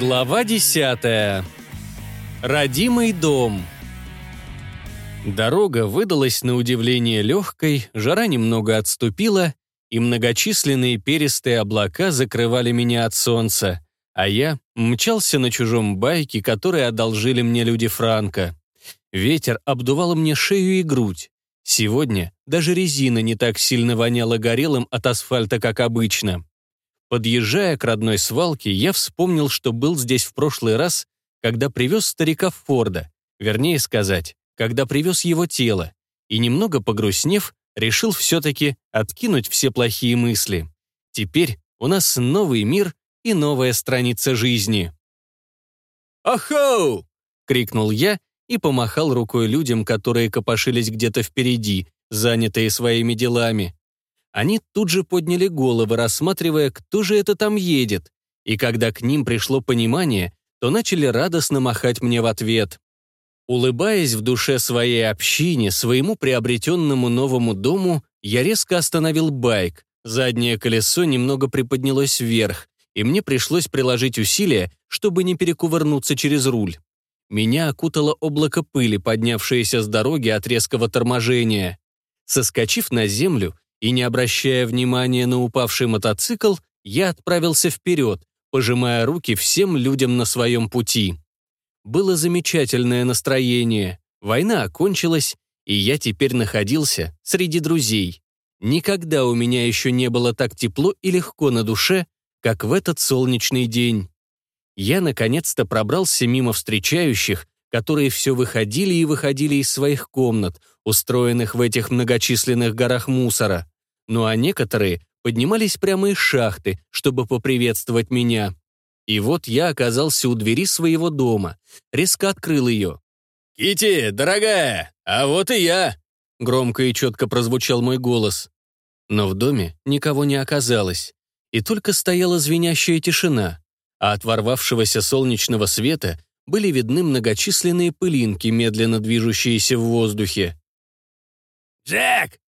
Глава десятая. Родимый дом. Дорога выдалась на удивление легкой, жара немного отступила, и многочисленные перистые облака закрывали меня от солнца, а я мчался на чужом байке, который одолжили мне люди Франка. Ветер обдувал мне шею и грудь. Сегодня даже резина не так сильно воняла горелым от асфальта, как обычно. Подъезжая к родной свалке, я вспомнил, что был здесь в прошлый раз, когда привез старика Форда, вернее сказать, когда привез его тело, и, немного погрустнев, решил все-таки откинуть все плохие мысли. Теперь у нас новый мир и новая страница жизни. «Ахоу!» — крикнул я и помахал рукой людям, которые копошились где-то впереди, занятые своими делами. Они тут же подняли головы, рассматривая, кто же это там едет. И когда к ним пришло понимание, то начали радостно махать мне в ответ. Улыбаясь в душе своей общине, своему приобретенному новому дому, я резко остановил байк. Заднее колесо немного приподнялось вверх, и мне пришлось приложить усилия, чтобы не перекувырнуться через руль. Меня окутало облако пыли, поднявшееся с дороги от резкого торможения. Соскочив на землю, и не обращая внимания на упавший мотоцикл, я отправился вперед, пожимая руки всем людям на своем пути. Было замечательное настроение, война окончилась, и я теперь находился среди друзей. Никогда у меня еще не было так тепло и легко на душе, как в этот солнечный день. Я наконец-то пробрался мимо встречающих, которые все выходили и выходили из своих комнат, устроенных в этих многочисленных горах мусора ну а некоторые поднимались прямо из шахты, чтобы поприветствовать меня. И вот я оказался у двери своего дома, резко открыл ее. Кити, дорогая, а вот и я!» Громко и четко прозвучал мой голос. Но в доме никого не оказалось, и только стояла звенящая тишина, а от ворвавшегося солнечного света были видны многочисленные пылинки, медленно движущиеся в воздухе. «Джек,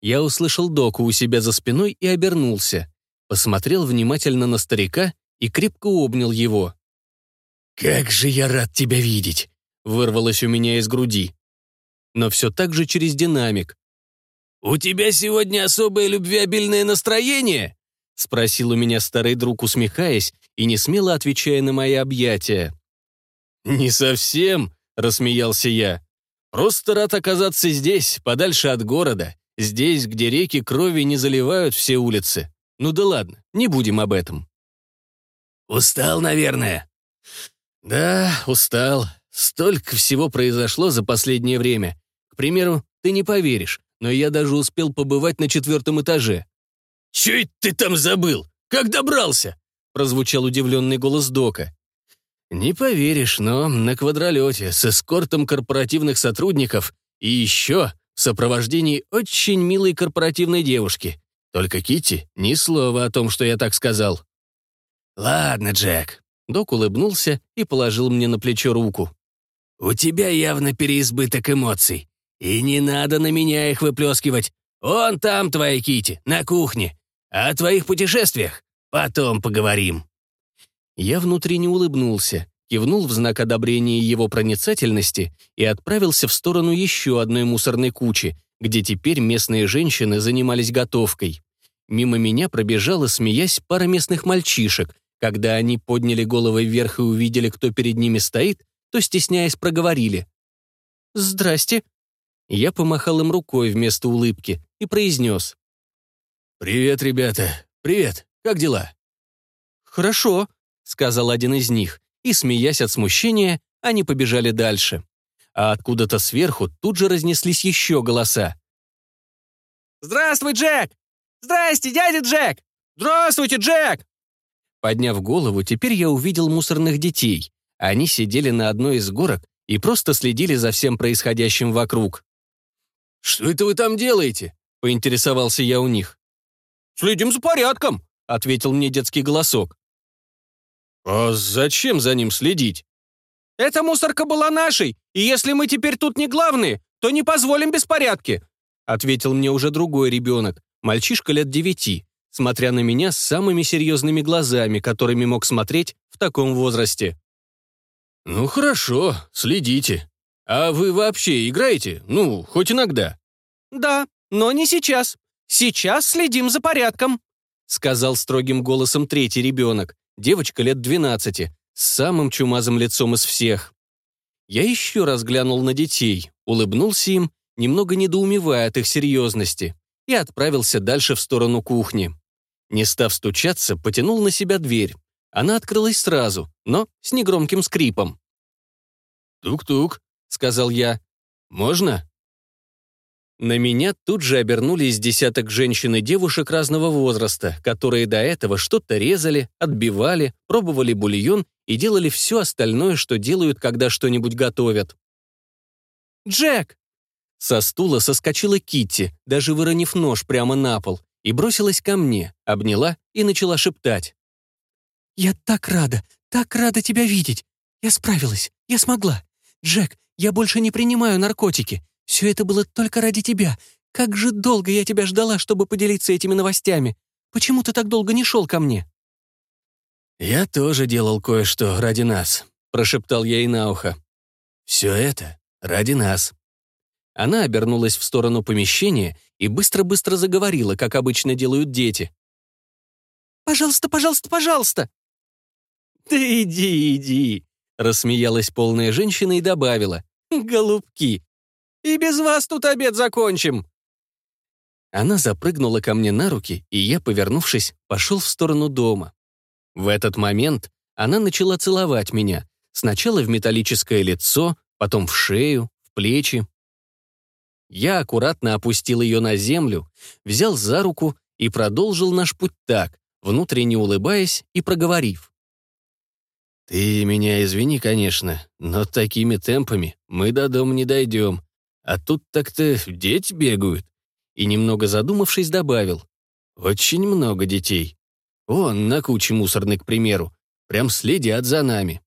я услышал Доку у себя за спиной и обернулся. Посмотрел внимательно на старика и крепко обнял его. «Как же я рад тебя видеть!» вырвалось у меня из груди. Но все так же через динамик. «У тебя сегодня особое любвеобильное настроение?» спросил у меня старый друг, усмехаясь и не смело отвечая на мои объятия. «Не совсем», — рассмеялся я. «Просто рад оказаться здесь, подальше от города, Здесь, где реки крови не заливают все улицы. Ну да ладно, не будем об этом. Устал, наверное. Да, устал. Столько всего произошло за последнее время. К примеру, ты не поверишь, но я даже успел побывать на четвертом этаже. «Чё ты там забыл? Как добрался?» прозвучал удивленный голос Дока. «Не поверишь, но на квадролете с эскортом корпоративных сотрудников и еще в сопровождении очень милой корпоративной девушки. Только Кити ни слова о том, что я так сказал. «Ладно, Джек». Док улыбнулся и положил мне на плечо руку. «У тебя явно переизбыток эмоций. И не надо на меня их выплескивать. Он там твоя Кити, на кухне. О твоих путешествиях потом поговорим». Я внутренне улыбнулся кивнул в знак одобрения его проницательности и отправился в сторону еще одной мусорной кучи, где теперь местные женщины занимались готовкой. Мимо меня пробежала, смеясь, пара местных мальчишек. Когда они подняли головы вверх и увидели, кто перед ними стоит, то, стесняясь, проговорили. «Здрасте». Я помахал им рукой вместо улыбки и произнес. «Привет, ребята. Привет. Как дела?» «Хорошо», — сказал один из них и, смеясь от смущения, они побежали дальше. А откуда-то сверху тут же разнеслись еще голоса. «Здравствуй, Джек! Здрасте, дядя Джек! Здравствуйте, Джек!» Подняв голову, теперь я увидел мусорных детей. Они сидели на одной из горок и просто следили за всем происходящим вокруг. «Что это вы там делаете?» — поинтересовался я у них. «Следим за порядком», — ответил мне детский голосок. «А зачем за ним следить?» «Эта мусорка была нашей, и если мы теперь тут не главные, то не позволим беспорядки», ответил мне уже другой ребенок, мальчишка лет девяти, смотря на меня с самыми серьезными глазами, которыми мог смотреть в таком возрасте. «Ну хорошо, следите. А вы вообще играете? Ну, хоть иногда?» «Да, но не сейчас. Сейчас следим за порядком», сказал строгим голосом третий ребенок, девочка лет 12, с самым чумазым лицом из всех. Я еще раз глянул на детей, улыбнулся им, немного недоумевая от их серьезности, и отправился дальше в сторону кухни. Не став стучаться, потянул на себя дверь. Она открылась сразу, но с негромким скрипом. «Тук-тук», — сказал я. «Можно?» На меня тут же обернулись десяток женщин и девушек разного возраста, которые до этого что-то резали, отбивали, пробовали бульон и делали все остальное, что делают, когда что-нибудь готовят. «Джек!» Со стула соскочила Китти, даже выронив нож прямо на пол, и бросилась ко мне, обняла и начала шептать. «Я так рада, так рада тебя видеть. Я справилась, я смогла. Джек, я больше не принимаю наркотики. Все это было только ради тебя. Как же долго я тебя ждала, чтобы поделиться этими новостями. Почему ты так долго не шел ко мне?» «Я тоже делал кое-что ради нас», — прошептал я ей на ухо. «Все это ради нас». Она обернулась в сторону помещения и быстро-быстро заговорила, как обычно делают дети. «Пожалуйста, пожалуйста, пожалуйста!» «Да иди, иди!» — рассмеялась полная женщина и добавила. «Голубки, и без вас тут обед закончим!» Она запрыгнула ко мне на руки, и я, повернувшись, пошел в сторону дома. В этот момент она начала целовать меня, сначала в металлическое лицо, потом в шею, в плечи. Я аккуратно опустил ее на землю, взял за руку и продолжил наш путь так, внутренне улыбаясь и проговорив. «Ты меня извини, конечно, но такими темпами мы до дома не дойдем. А тут так-то дети бегают. И немного задумавшись, добавил. Очень много детей. Вон, на куче мусорной, к примеру. Прям следят за нами.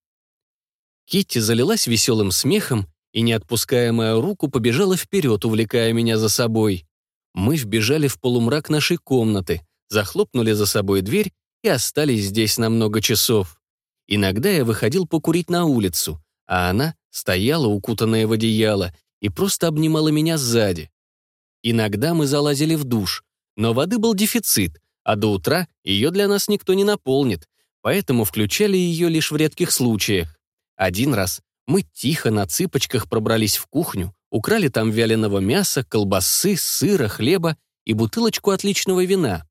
Китти залилась веселым смехом и, не отпуская мою руку, побежала вперед, увлекая меня за собой. Мы вбежали в полумрак нашей комнаты, захлопнули за собой дверь и остались здесь на много часов. Иногда я выходил покурить на улицу, а она стояла, укутанная в одеяло, и просто обнимала меня сзади. Иногда мы залазили в душ, но воды был дефицит, а до утра ее для нас никто не наполнит, поэтому включали ее лишь в редких случаях. Один раз мы тихо на цыпочках пробрались в кухню, украли там вяленого мяса, колбасы, сыра, хлеба и бутылочку отличного вина.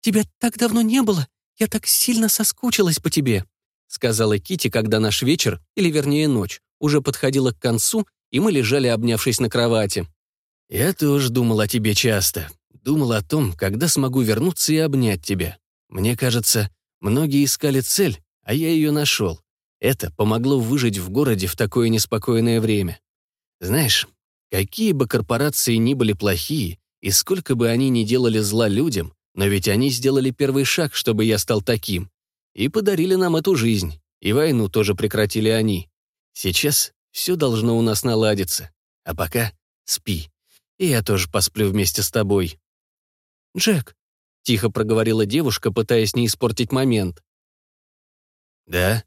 «Тебя так давно не было, я так сильно соскучилась по тебе», сказала Кити, когда наш вечер, или вернее ночь, уже подходила к концу, и мы лежали, обнявшись на кровати. «Я тоже думал о тебе часто. Думал о том, когда смогу вернуться и обнять тебя. Мне кажется, многие искали цель, а я ее нашел. Это помогло выжить в городе в такое неспокойное время. Знаешь, какие бы корпорации ни были плохие, и сколько бы они ни делали зла людям, но ведь они сделали первый шаг, чтобы я стал таким. И подарили нам эту жизнь. И войну тоже прекратили они. Сейчас все должно у нас наладиться. А пока спи. И я тоже посплю вместе с тобой. «Джек», — тихо проговорила девушка, пытаясь не испортить момент. «Да?»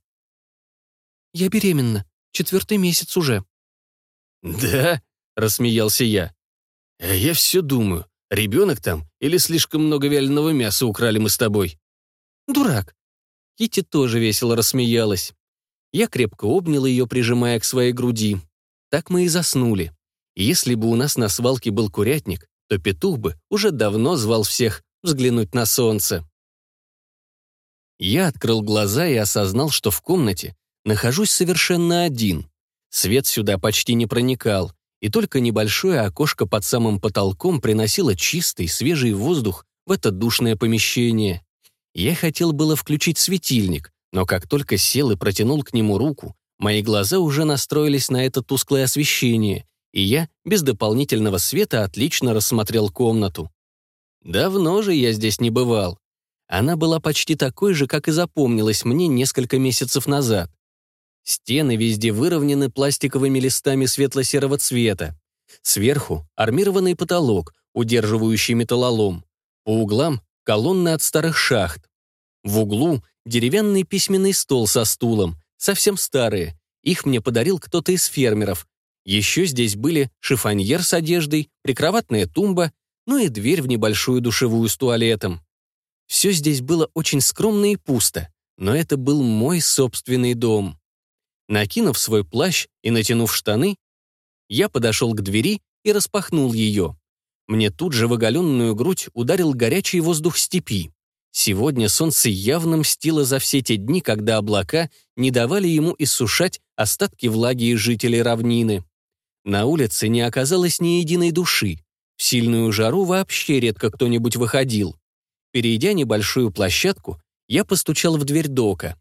«Я беременна. Четвертый месяц уже». «Да?» — рассмеялся я. «А я все думаю, ребенок там или слишком много вяленого мяса украли мы с тобой?» «Дурак». Кити тоже весело рассмеялась. Я крепко обнял ее, прижимая к своей груди. Так мы и заснули. если бы у нас на свалке был курятник, то петух бы уже давно звал всех взглянуть на солнце. Я открыл глаза и осознал, что в комнате нахожусь совершенно один. Свет сюда почти не проникал, и только небольшое окошко под самым потолком приносило чистый, свежий воздух в это душное помещение. Я хотел было включить светильник, но как только сел и протянул к нему руку, мои глаза уже настроились на это тусклое освещение, и я без дополнительного света отлично рассмотрел комнату. Давно же я здесь не бывал. Она была почти такой же, как и запомнилась мне несколько месяцев назад. Стены везде выровнены пластиковыми листами светло-серого цвета. Сверху — армированный потолок, удерживающий металлолом. По углам колонны от старых шахт. В углу деревянный письменный стол со стулом, совсем старые. Их мне подарил кто-то из фермеров. Еще здесь были шифоньер с одеждой, прикроватная тумба, ну и дверь в небольшую душевую с туалетом. Все здесь было очень скромно и пусто, но это был мой собственный дом. Накинув свой плащ и натянув штаны, я подошел к двери и распахнул ее. Мне тут же в оголенную грудь ударил горячий воздух степи. Сегодня солнце явно мстило за все те дни, когда облака не давали ему иссушать остатки влаги и жителей равнины. На улице не оказалось ни единой души. В сильную жару вообще редко кто-нибудь выходил. Перейдя небольшую площадку, я постучал в дверь дока.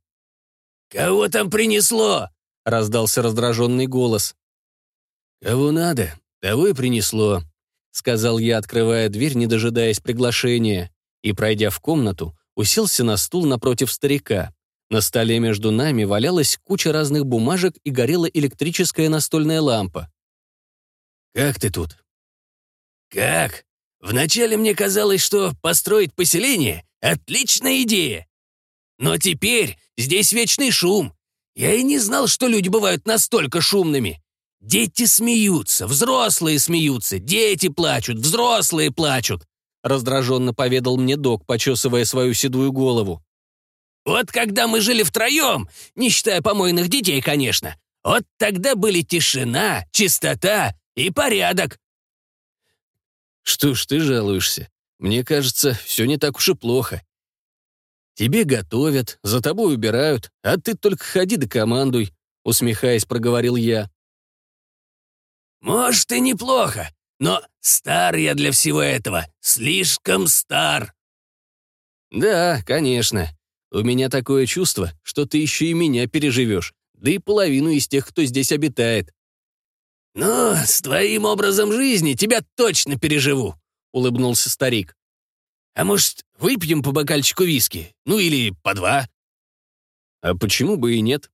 «Кого там принесло?» — раздался раздраженный голос. «Кого надо, того и принесло», — сказал я, открывая дверь, не дожидаясь приглашения, и, пройдя в комнату, уселся на стул напротив старика. На столе между нами валялась куча разных бумажек и горела электрическая настольная лампа. «Как ты тут?» «Как? Вначале мне казалось, что построить поселение — отличная идея. Но теперь здесь вечный шум. Я и не знал, что люди бывают настолько шумными. Дети смеются, взрослые смеются, дети плачут, взрослые плачут», — раздраженно поведал мне док, почесывая свою седую голову. «Вот когда мы жили втроем, не считая помойных детей, конечно, вот тогда были тишина, чистота и порядок. Что ж ты жалуешься? Мне кажется, все не так уж и плохо. Тебе готовят, за тобой убирают, а ты только ходи да командуй, усмехаясь, проговорил я. Может, и неплохо, но стар я для всего этого, слишком стар. Да, конечно. У меня такое чувство, что ты еще и меня переживешь, да и половину из тех, кто здесь обитает. «Ну, с твоим образом жизни тебя точно переживу», — улыбнулся старик. «А может, выпьем по бокальчику виски? Ну или по два?» «А почему бы и нет?»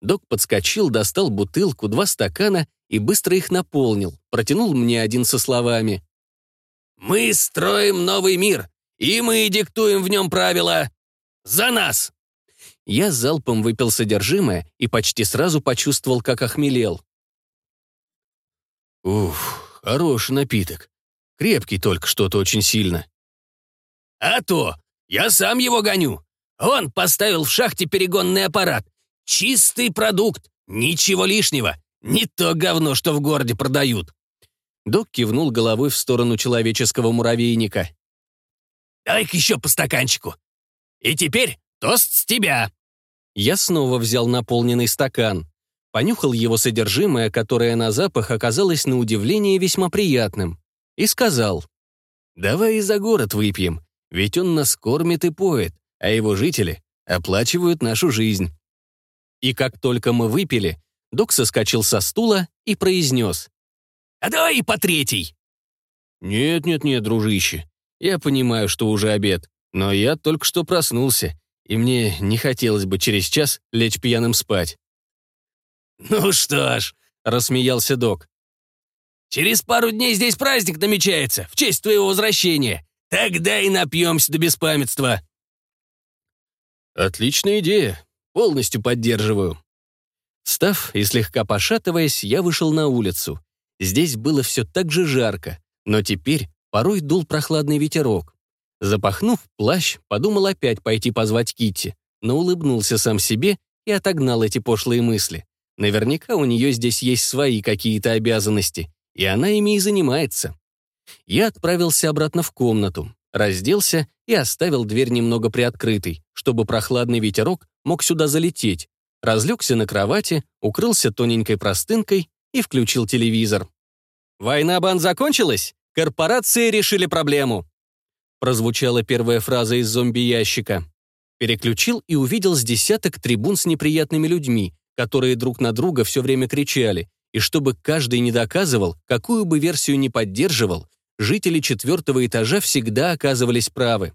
Док подскочил, достал бутылку, два стакана и быстро их наполнил, протянул мне один со словами. «Мы строим новый мир, и мы диктуем в нем правила. За нас!» Я залпом выпил содержимое и почти сразу почувствовал, как охмелел. Уф, хороший напиток. Крепкий только что-то очень сильно. А то, я сам его гоню. Он поставил в шахте перегонный аппарат. Чистый продукт, ничего лишнего. Не то говно, что в городе продают. Док кивнул головой в сторону человеческого муравейника. «Дай-ка еще по стаканчику. И теперь тост с тебя». Я снова взял наполненный стакан понюхал его содержимое, которое на запах оказалось на удивление весьма приятным, и сказал, «Давай и за город выпьем, ведь он нас кормит и поет, а его жители оплачивают нашу жизнь». И как только мы выпили, док соскочил со стула и произнес, «А давай и по третий!» «Нет-нет-нет, дружище, я понимаю, что уже обед, но я только что проснулся, и мне не хотелось бы через час лечь пьяным спать». «Ну что ж», — рассмеялся док. «Через пару дней здесь праздник намечается, в честь твоего возвращения. Тогда и напьемся до беспамятства». «Отличная идея. Полностью поддерживаю». Став и слегка пошатываясь, я вышел на улицу. Здесь было все так же жарко, но теперь порой дул прохладный ветерок. Запахнув плащ, подумал опять пойти позвать Китти, но улыбнулся сам себе и отогнал эти пошлые мысли. Наверняка у нее здесь есть свои какие-то обязанности, и она ими и занимается. Я отправился обратно в комнату, разделся и оставил дверь немного приоткрытой, чтобы прохладный ветерок мог сюда залететь, разлегся на кровати, укрылся тоненькой простынкой и включил телевизор. «Война бан закончилась? Корпорации решили проблему!» Прозвучала первая фраза из зомби-ящика. Переключил и увидел с десяток трибун с неприятными людьми, которые друг на друга все время кричали, и чтобы каждый не доказывал, какую бы версию ни поддерживал, жители четвертого этажа всегда оказывались правы.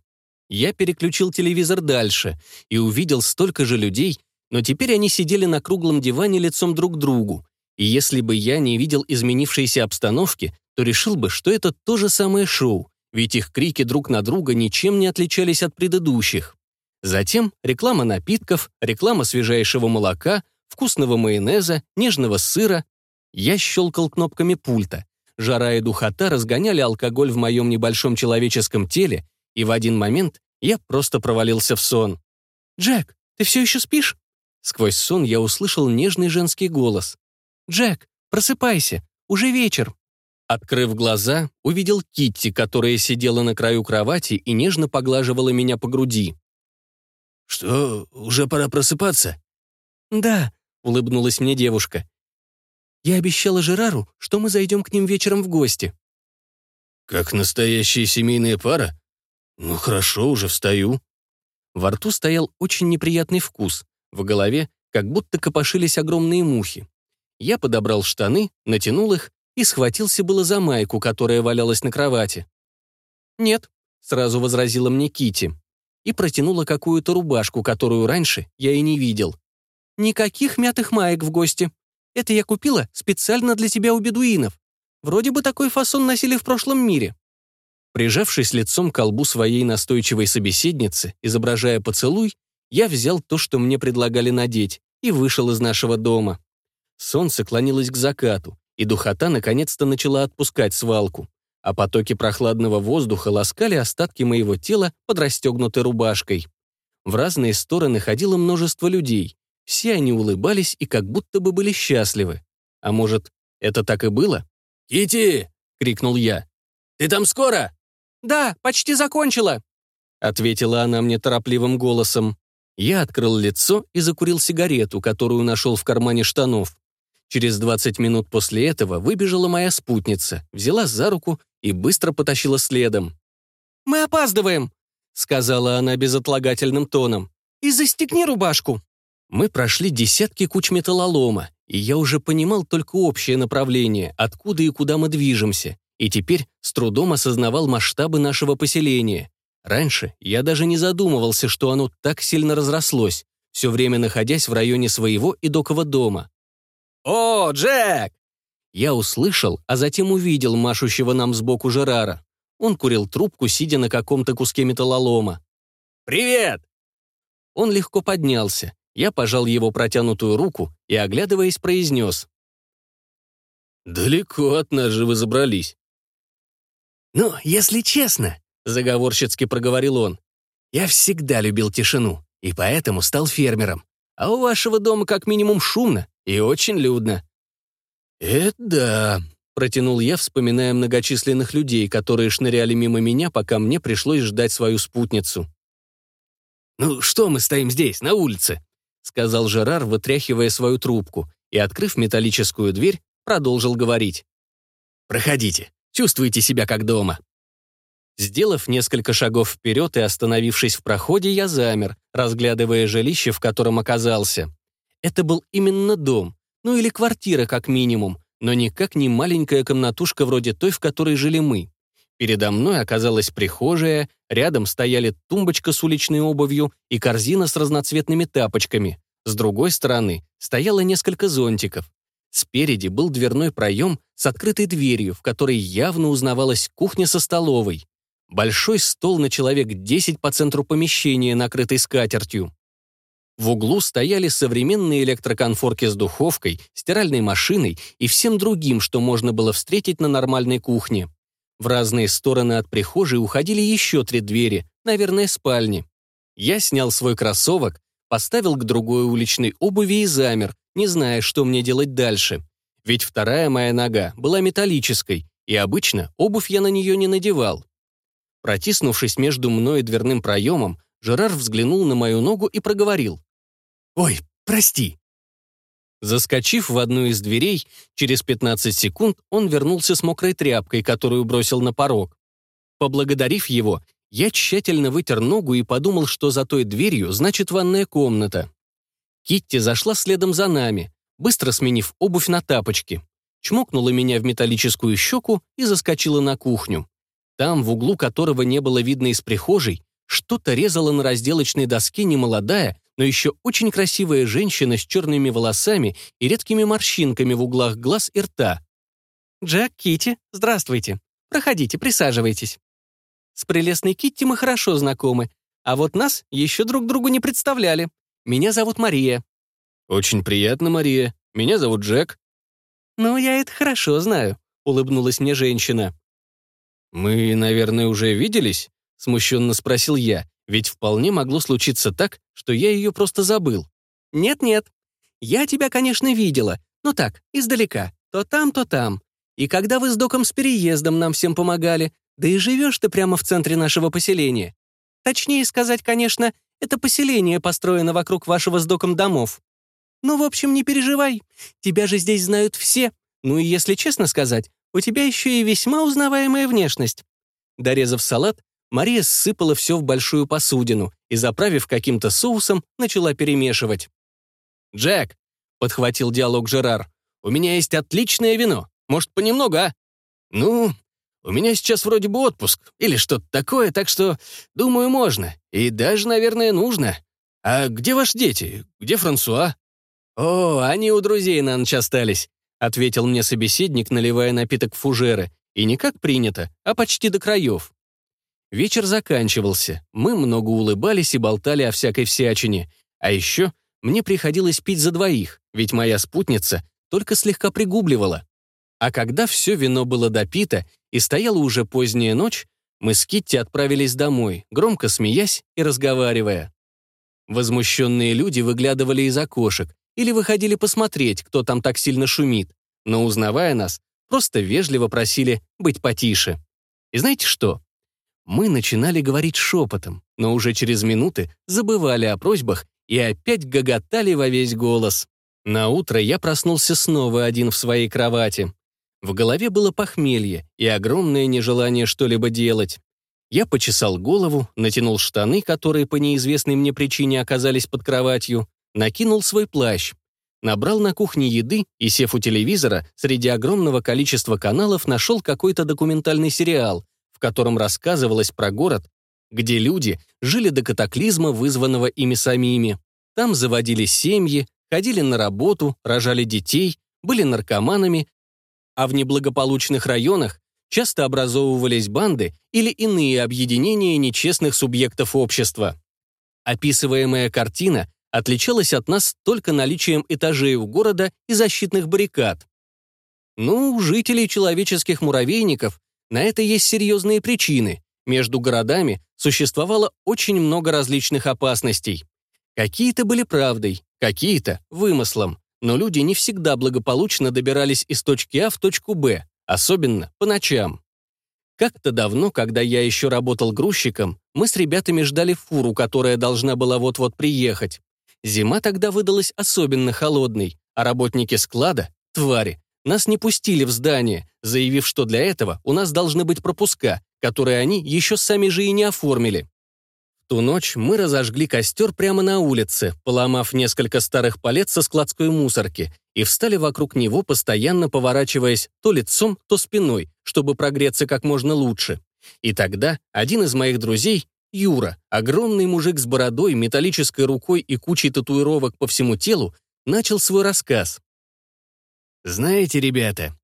Я переключил телевизор дальше и увидел столько же людей, но теперь они сидели на круглом диване лицом друг к другу, и если бы я не видел изменившейся обстановки, то решил бы, что это то же самое шоу, ведь их крики друг на друга ничем не отличались от предыдущих. Затем реклама напитков, реклама свежайшего молока, вкусного майонеза, нежного сыра. Я щелкал кнопками пульта. Жара и духота разгоняли алкоголь в моем небольшом человеческом теле, и в один момент я просто провалился в сон. «Джек, ты все еще спишь?» Сквозь сон я услышал нежный женский голос. «Джек, просыпайся, уже вечер». Открыв глаза, увидел Китти, которая сидела на краю кровати и нежно поглаживала меня по груди. «Что, уже пора просыпаться?» «Да», — улыбнулась мне девушка. «Я обещала Жерару, что мы зайдем к ним вечером в гости». «Как настоящая семейная пара? Ну хорошо, уже встаю». Во рту стоял очень неприятный вкус, в голове как будто копошились огромные мухи. Я подобрал штаны, натянул их и схватился было за майку, которая валялась на кровати. «Нет», — сразу возразила мне Кити и протянула какую-то рубашку, которую раньше я и не видел. «Никаких мятых маек в гости. Это я купила специально для тебя у бедуинов. Вроде бы такой фасон носили в прошлом мире». Прижавшись лицом к колбу своей настойчивой собеседницы, изображая поцелуй, я взял то, что мне предлагали надеть, и вышел из нашего дома. Солнце клонилось к закату, и духота наконец-то начала отпускать свалку, а потоки прохладного воздуха ласкали остатки моего тела под расстегнутой рубашкой. В разные стороны ходило множество людей. Все они улыбались и как будто бы были счастливы. А может, это так и было? «Кити!» — крикнул я. «Ты там скоро?» «Да, почти закончила», — ответила она мне торопливым голосом. Я открыл лицо и закурил сигарету, которую нашел в кармане штанов. Через 20 минут после этого выбежала моя спутница, взяла за руку и быстро потащила следом. «Мы опаздываем», — сказала она безотлагательным тоном. «И застегни рубашку». Мы прошли десятки куч металлолома, и я уже понимал только общее направление, откуда и куда мы движемся, и теперь с трудом осознавал масштабы нашего поселения. Раньше я даже не задумывался, что оно так сильно разрослось, все время находясь в районе своего и докового дома. «О, Джек!» Я услышал, а затем увидел машущего нам сбоку Жерара. Он курил трубку, сидя на каком-то куске металлолома. «Привет!» Он легко поднялся. Я пожал его протянутую руку и, оглядываясь, произнес. «Далеко от нас же вы забрались». «Ну, если честно, — заговорщицки проговорил он. «Я всегда любил тишину, и поэтому стал фермером. А у вашего дома как минимум шумно и очень людно». «Это да», — протянул я, вспоминая многочисленных людей, которые шныряли мимо меня, пока мне пришлось ждать свою спутницу. «Ну что мы стоим здесь, на улице?» — сказал Жерар, вытряхивая свою трубку, и, открыв металлическую дверь, продолжил говорить. «Проходите, чувствуйте себя как дома». Сделав несколько шагов вперед и остановившись в проходе, я замер, разглядывая жилище, в котором оказался. Это был именно дом, ну или квартира как минимум, но никак не маленькая комнатушка вроде той, в которой жили мы. Передо мной оказалась прихожая, рядом стояли тумбочка с уличной обувью и корзина с разноцветными тапочками. С другой стороны стояло несколько зонтиков. Спереди был дверной проем с открытой дверью, в которой явно узнавалась кухня со столовой. Большой стол на человек 10 по центру помещения, накрытый скатертью. В углу стояли современные электроконфорки с духовкой, стиральной машиной и всем другим, что можно было встретить на нормальной кухне. В разные стороны от прихожей уходили еще три двери, наверное, спальни. Я снял свой кроссовок, поставил к другой уличной обуви и замер, не зная, что мне делать дальше. Ведь вторая моя нога была металлической, и обычно обувь я на нее не надевал. Протиснувшись между мной и дверным проемом, Жерар взглянул на мою ногу и проговорил. «Ой, прости». Заскочив в одну из дверей, через 15 секунд он вернулся с мокрой тряпкой, которую бросил на порог. Поблагодарив его, я тщательно вытер ногу и подумал, что за той дверью значит ванная комната. Китти зашла следом за нами, быстро сменив обувь на тапочки. Чмокнула меня в металлическую щеку и заскочила на кухню. Там, в углу которого не было видно из прихожей, что-то резала на разделочной доске немолодая, но еще очень красивая женщина с черными волосами и редкими морщинками в углах глаз и рта. «Джек, Кити, здравствуйте. Проходите, присаживайтесь». С прелестной Китти мы хорошо знакомы, а вот нас еще друг другу не представляли. Меня зовут Мария». «Очень приятно, Мария. Меня зовут Джек». «Ну, я это хорошо знаю», — улыбнулась мне женщина. «Мы, наверное, уже виделись?» — смущенно спросил я, ведь вполне могло случиться так, что я ее просто забыл. «Нет-нет. Я тебя, конечно, видела, но так, издалека. То там, то там. И когда вы с доком с переездом нам всем помогали, да и живешь ты прямо в центре нашего поселения. Точнее сказать, конечно, это поселение построено вокруг вашего с доком домов. Ну, в общем, не переживай. Тебя же здесь знают все. Ну и если честно сказать, у тебя еще и весьма узнаваемая внешность». Дорезав салат, Мария ссыпала все в большую посудину и, заправив каким-то соусом, начала перемешивать. «Джек», — подхватил диалог Жерар, — «у меня есть отличное вино. Может, понемногу, а?» «Ну, у меня сейчас вроде бы отпуск или что-то такое, так что, думаю, можно. И даже, наверное, нужно. А где ваши дети? Где Франсуа?» «О, они у друзей на ночь остались ответил мне собеседник, наливая напиток фужеры, и не как принято, а почти до краев. Вечер заканчивался, мы много улыбались и болтали о всякой всячине, а еще мне приходилось пить за двоих, ведь моя спутница только слегка пригубливала. А когда все вино было допито и стояла уже поздняя ночь, мы с Китти отправились домой, громко смеясь и разговаривая. Возмущенные люди выглядывали из окошек, или выходили посмотреть, кто там так сильно шумит, но, узнавая нас, просто вежливо просили быть потише. И знаете что? Мы начинали говорить шепотом, но уже через минуты забывали о просьбах и опять гоготали во весь голос. На утро я проснулся снова один в своей кровати. В голове было похмелье и огромное нежелание что-либо делать. Я почесал голову, натянул штаны, которые по неизвестной мне причине оказались под кроватью, накинул свой плащ, набрал на кухне еды и, сев у телевизора, среди огромного количества каналов нашел какой-то документальный сериал, в котором рассказывалось про город, где люди жили до катаклизма, вызванного ими самими. Там заводили семьи, ходили на работу, рожали детей, были наркоманами, а в неблагополучных районах часто образовывались банды или иные объединения нечестных субъектов общества. Описываемая картина отличалась от нас только наличием этажей у города и защитных баррикад. Ну, у жителей человеческих муравейников на это есть серьезные причины. Между городами существовало очень много различных опасностей. Какие-то были правдой, какие-то — вымыслом, но люди не всегда благополучно добирались из точки А в точку Б, особенно по ночам. Как-то давно, когда я еще работал грузчиком, мы с ребятами ждали фуру, которая должна была вот-вот приехать. Зима тогда выдалась особенно холодной, а работники склада, твари, нас не пустили в здание, заявив, что для этого у нас должны быть пропуска, которые они еще сами же и не оформили. В ту ночь мы разожгли костер прямо на улице, поломав несколько старых палет со складской мусорки, и встали вокруг него, постоянно поворачиваясь то лицом, то спиной, чтобы прогреться как можно лучше. И тогда один из моих друзей, Юра, огромный мужик с бородой, металлической рукой и кучей татуировок по всему телу, начал свой рассказ. «Знаете, ребята,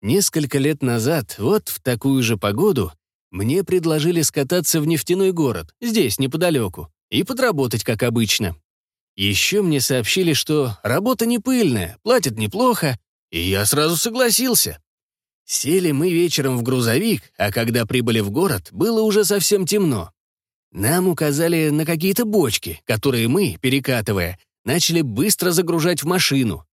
несколько лет назад, вот в такую же погоду, мне предложили скататься в нефтяной город, здесь, неподалеку, и подработать, как обычно. Еще мне сообщили, что работа не пыльная, платят неплохо, и я сразу согласился. Сели мы вечером в грузовик, а когда прибыли в город, было уже совсем темно. Нам указали на какие-то бочки, которые мы, перекатывая, начали быстро загружать в машину.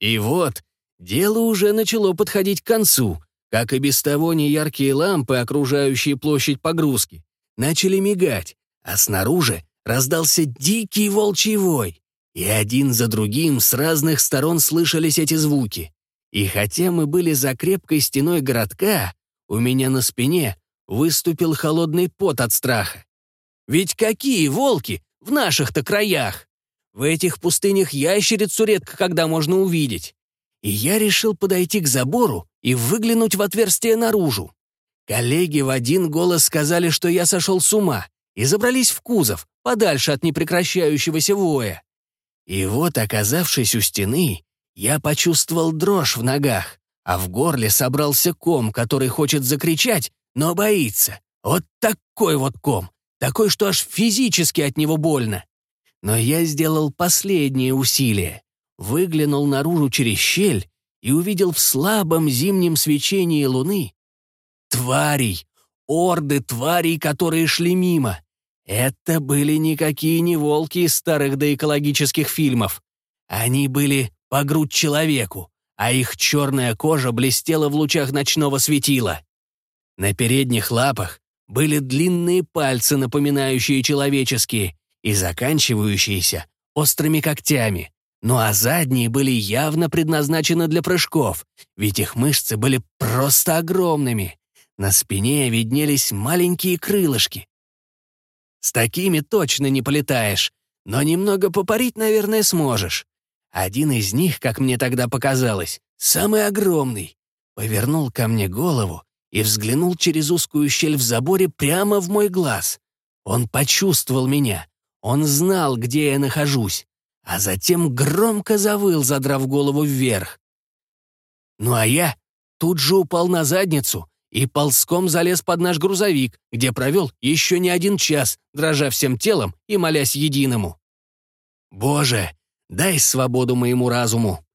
И вот, дело уже начало подходить к концу, как и без того неяркие лампы, окружающие площадь погрузки, начали мигать, а снаружи раздался дикий волчий вой, и один за другим с разных сторон слышались эти звуки. И хотя мы были за крепкой стеной городка, у меня на спине выступил холодный пот от страха. Ведь какие волки в наших-то краях? В этих пустынях ящерицу редко когда можно увидеть. И я решил подойти к забору и выглянуть в отверстие наружу. Коллеги в один голос сказали, что я сошел с ума, и забрались в кузов, подальше от непрекращающегося воя. И вот, оказавшись у стены, я почувствовал дрожь в ногах, а в горле собрался ком, который хочет закричать, но боится. Вот такой вот ком, такой, что аж физически от него больно. Но я сделал последнее усилие, выглянул наружу через щель и увидел в слабом зимнем свечении луны тварей, орды тварей, которые шли мимо. Это были никакие не волки из старых доэкологических фильмов. Они были по грудь человеку, а их черная кожа блестела в лучах ночного светила. На передних лапах были длинные пальцы, напоминающие человеческие, и заканчивающиеся острыми когтями. Ну а задние были явно предназначены для прыжков, ведь их мышцы были просто огромными. На спине виднелись маленькие крылышки. С такими точно не полетаешь, но немного попарить, наверное, сможешь. Один из них, как мне тогда показалось, самый огромный, повернул ко мне голову и взглянул через узкую щель в заборе прямо в мой глаз. Он почувствовал меня, он знал, где я нахожусь, а затем громко завыл, задрав голову вверх. Ну а я тут же упал на задницу и ползком залез под наш грузовик, где провел еще не один час, дрожа всем телом и молясь единому. «Боже, дай свободу моему разуму!»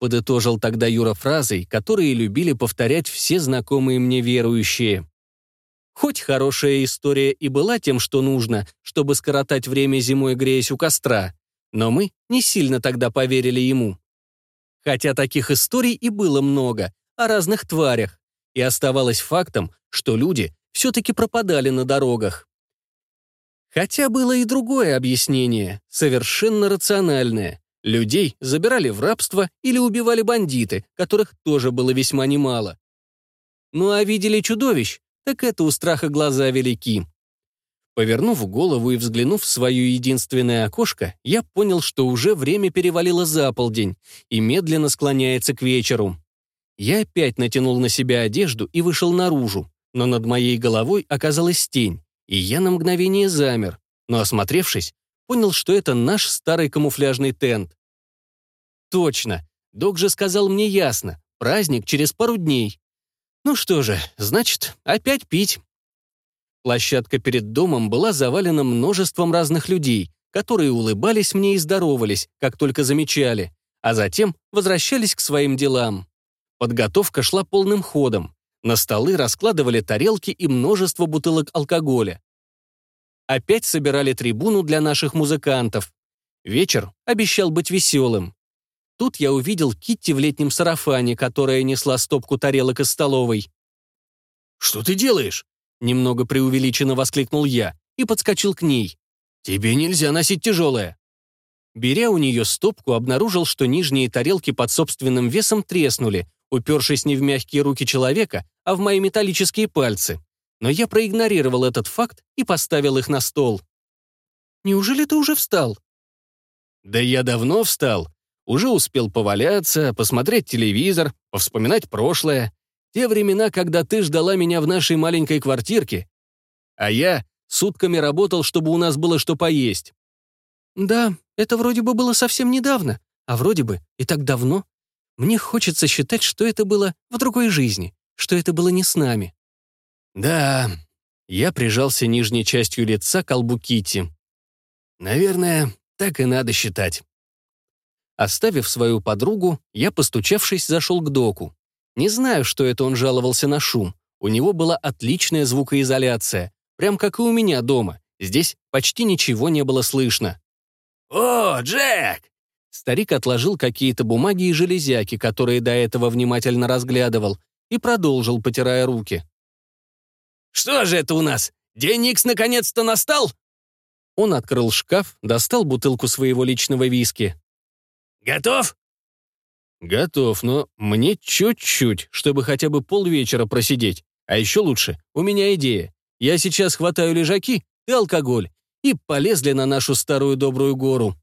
Подытожил тогда Юра фразой, которые любили повторять все знакомые мне верующие. Хоть хорошая история и была тем, что нужно, чтобы скоротать время зимой греясь у костра, но мы не сильно тогда поверили ему. Хотя таких историй и было много, о разных тварях, и оставалось фактом, что люди все-таки пропадали на дорогах. Хотя было и другое объяснение, совершенно рациональное. Людей забирали в рабство или убивали бандиты, которых тоже было весьма немало. Ну а видели чудовищ, так это у страха глаза велики. Повернув голову и взглянув в свое единственное окошко, я понял, что уже время перевалило за полдень и медленно склоняется к вечеру. Я опять натянул на себя одежду и вышел наружу, но над моей головой оказалась тень, и я на мгновение замер, но, осмотревшись, понял, что это наш старый камуфляжный тент. Точно, док же сказал мне ясно, праздник через пару дней. Ну что же, значит, опять пить. Площадка перед домом была завалена множеством разных людей, которые улыбались мне и здоровались, как только замечали, а затем возвращались к своим делам. Подготовка шла полным ходом. На столы раскладывали тарелки и множество бутылок алкоголя. Опять собирали трибуну для наших музыкантов. Вечер обещал быть веселым. Тут я увидел Китти в летнем сарафане, которая несла стопку тарелок из столовой. «Что ты делаешь?» Немного преувеличенно воскликнул я и подскочил к ней. «Тебе нельзя носить тяжелое». Беря у нее стопку, обнаружил, что нижние тарелки под собственным весом треснули, упершись не в мягкие руки человека, а в мои металлические пальцы. Но я проигнорировал этот факт и поставил их на стол. «Неужели ты уже встал?» «Да я давно встал. Уже успел поваляться, посмотреть телевизор, повспоминать прошлое. Те времена, когда ты ждала меня в нашей маленькой квартирке. А я сутками работал, чтобы у нас было что поесть». «Да, это вроде бы было совсем недавно, а вроде бы и так давно», мне хочется считать, что это было в другой жизни, что это было не с нами. Да, я прижался нижней частью лица к колбу Китти. Наверное, так и надо считать. Оставив свою подругу, я, постучавшись, зашел к доку. Не знаю, что это он жаловался на шум. У него была отличная звукоизоляция, прям как и у меня дома. Здесь почти ничего не было слышно. «О, Джек, Старик отложил какие-то бумаги и железяки, которые до этого внимательно разглядывал, и продолжил, потирая руки. «Что же это у нас? День Икс наконец-то настал?» Он открыл шкаф, достал бутылку своего личного виски. «Готов?» «Готов, но мне чуть-чуть, чтобы хотя бы полвечера просидеть. А еще лучше, у меня идея. Я сейчас хватаю лежаки и алкоголь, и полезли на нашу старую добрую гору.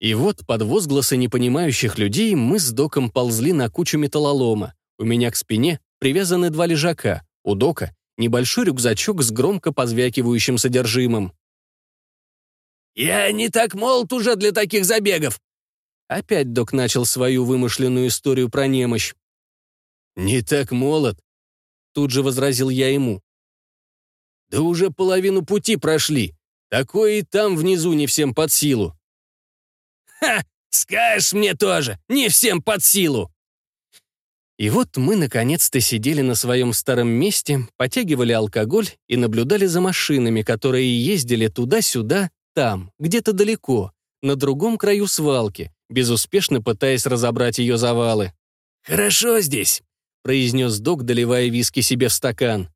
И вот под возгласы непонимающих людей мы с Доком ползли на кучу металлолома. У меня к спине привязаны два лежака, у Дока небольшой рюкзачок с громко позвякивающим содержимым. «Я не так молод уже для таких забегов!» Опять Док начал свою вымышленную историю про немощь. «Не так молод», — тут же возразил я ему. Да уже половину пути прошли. Такое и там внизу не всем под силу. Ха! Скажешь мне тоже, не всем под силу. И вот мы наконец-то сидели на своем старом месте, потягивали алкоголь и наблюдали за машинами, которые ездили туда-сюда, там, где-то далеко, на другом краю свалки, безуспешно пытаясь разобрать ее завалы. «Хорошо здесь», — произнес док, доливая виски себе в стакан.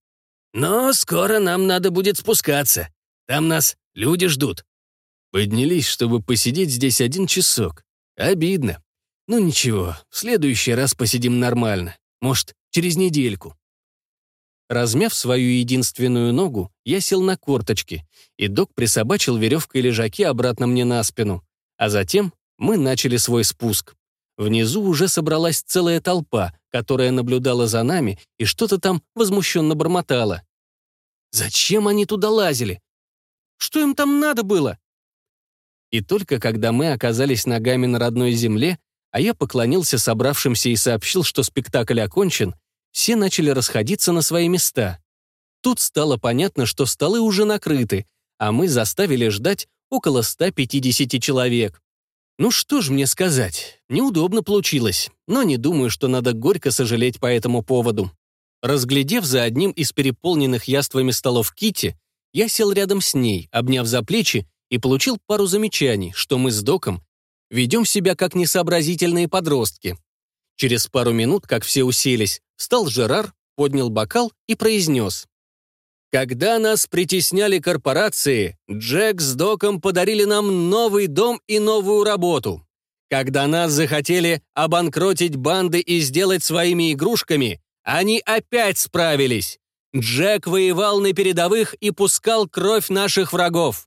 «Но скоро нам надо будет спускаться. Там нас люди ждут». Поднялись, чтобы посидеть здесь один часок. Обидно. Ну ничего, в следующий раз посидим нормально. Может, через недельку. Размяв свою единственную ногу, я сел на корточки, и док присобачил веревкой лежаки обратно мне на спину. А затем мы начали свой спуск. Внизу уже собралась целая толпа, которая наблюдала за нами и что-то там возмущенно бормотала. Зачем они туда лазили? Что им там надо было? И только когда мы оказались ногами на родной земле, а я поклонился собравшимся и сообщил, что спектакль окончен, все начали расходиться на свои места. Тут стало понятно, что столы уже накрыты, а мы заставили ждать около 150 человек. Ну что ж мне сказать, неудобно получилось, но не думаю, что надо горько сожалеть по этому поводу. Разглядев за одним из переполненных яствами столов Кити, я сел рядом с ней, обняв за плечи, и получил пару замечаний, что мы с Доком ведем себя как несообразительные подростки. Через пару минут, как все уселись, встал Жерар, поднял бокал и произнес. Когда нас притесняли корпорации, Джек с Доком подарили нам новый дом и новую работу. Когда нас захотели обанкротить банды и сделать своими игрушками, они опять справились. Джек воевал на передовых и пускал кровь наших врагов.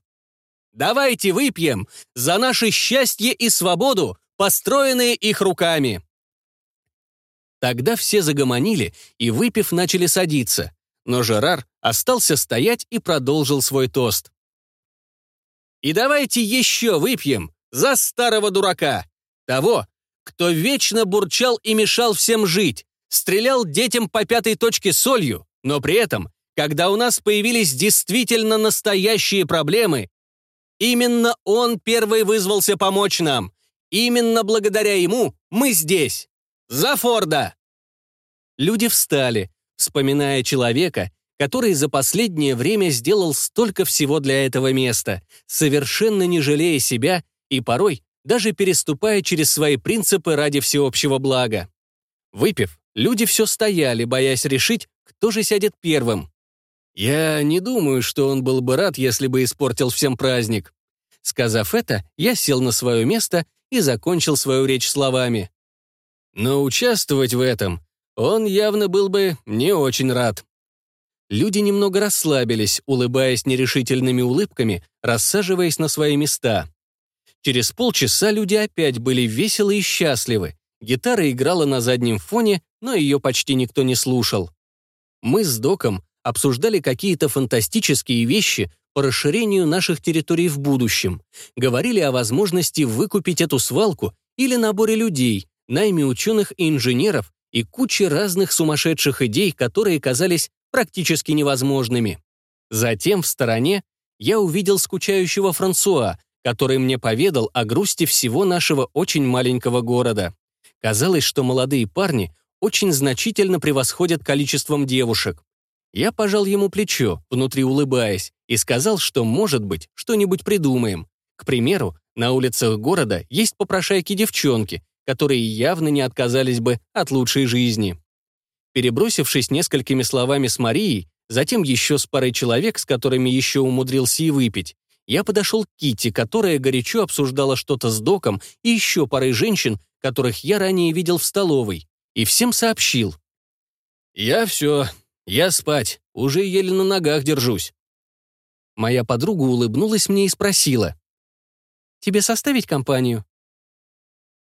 Давайте выпьем за наше счастье и свободу, построенные их руками. Тогда все загомонили и, выпив, начали садиться но Жерар остался стоять и продолжил свой тост. «И давайте еще выпьем за старого дурака, того, кто вечно бурчал и мешал всем жить, стрелял детям по пятой точке солью, но при этом, когда у нас появились действительно настоящие проблемы, именно он первый вызвался помочь нам. Именно благодаря ему мы здесь. За Форда!» Люди встали, вспоминая человека, который за последнее время сделал столько всего для этого места, совершенно не жалея себя и порой даже переступая через свои принципы ради всеобщего блага. Выпив, люди все стояли, боясь решить, кто же сядет первым. Я не думаю, что он был бы рад, если бы испортил всем праздник. Сказав это, я сел на свое место и закончил свою речь словами. Но участвовать в этом он явно был бы не очень рад. Люди немного расслабились, улыбаясь нерешительными улыбками, рассаживаясь на свои места. Через полчаса люди опять были веселы и счастливы. Гитара играла на заднем фоне, но ее почти никто не слушал. Мы с Доком обсуждали какие-то фантастические вещи по расширению наших территорий в будущем, говорили о возможности выкупить эту свалку или наборе людей, найме ученых и инженеров, и куче разных сумасшедших идей, которые казались практически невозможными. Затем в стороне я увидел скучающего Франсуа, который мне поведал о грусти всего нашего очень маленького города. Казалось, что молодые парни очень значительно превосходят количеством девушек. Я пожал ему плечо, внутри улыбаясь, и сказал, что, может быть, что-нибудь придумаем. К примеру, на улицах города есть попрошайки-девчонки, которые явно не отказались бы от лучшей жизни. Перебросившись несколькими словами с Марией, затем еще с парой человек, с которыми еще умудрился и выпить, я подошел к Кити, которая горячо обсуждала что-то с Доком и еще парой женщин, которых я ранее видел в столовой, и всем сообщил. «Я все, я спать, уже еле на ногах держусь». Моя подруга улыбнулась мне и спросила. «Тебе составить компанию?»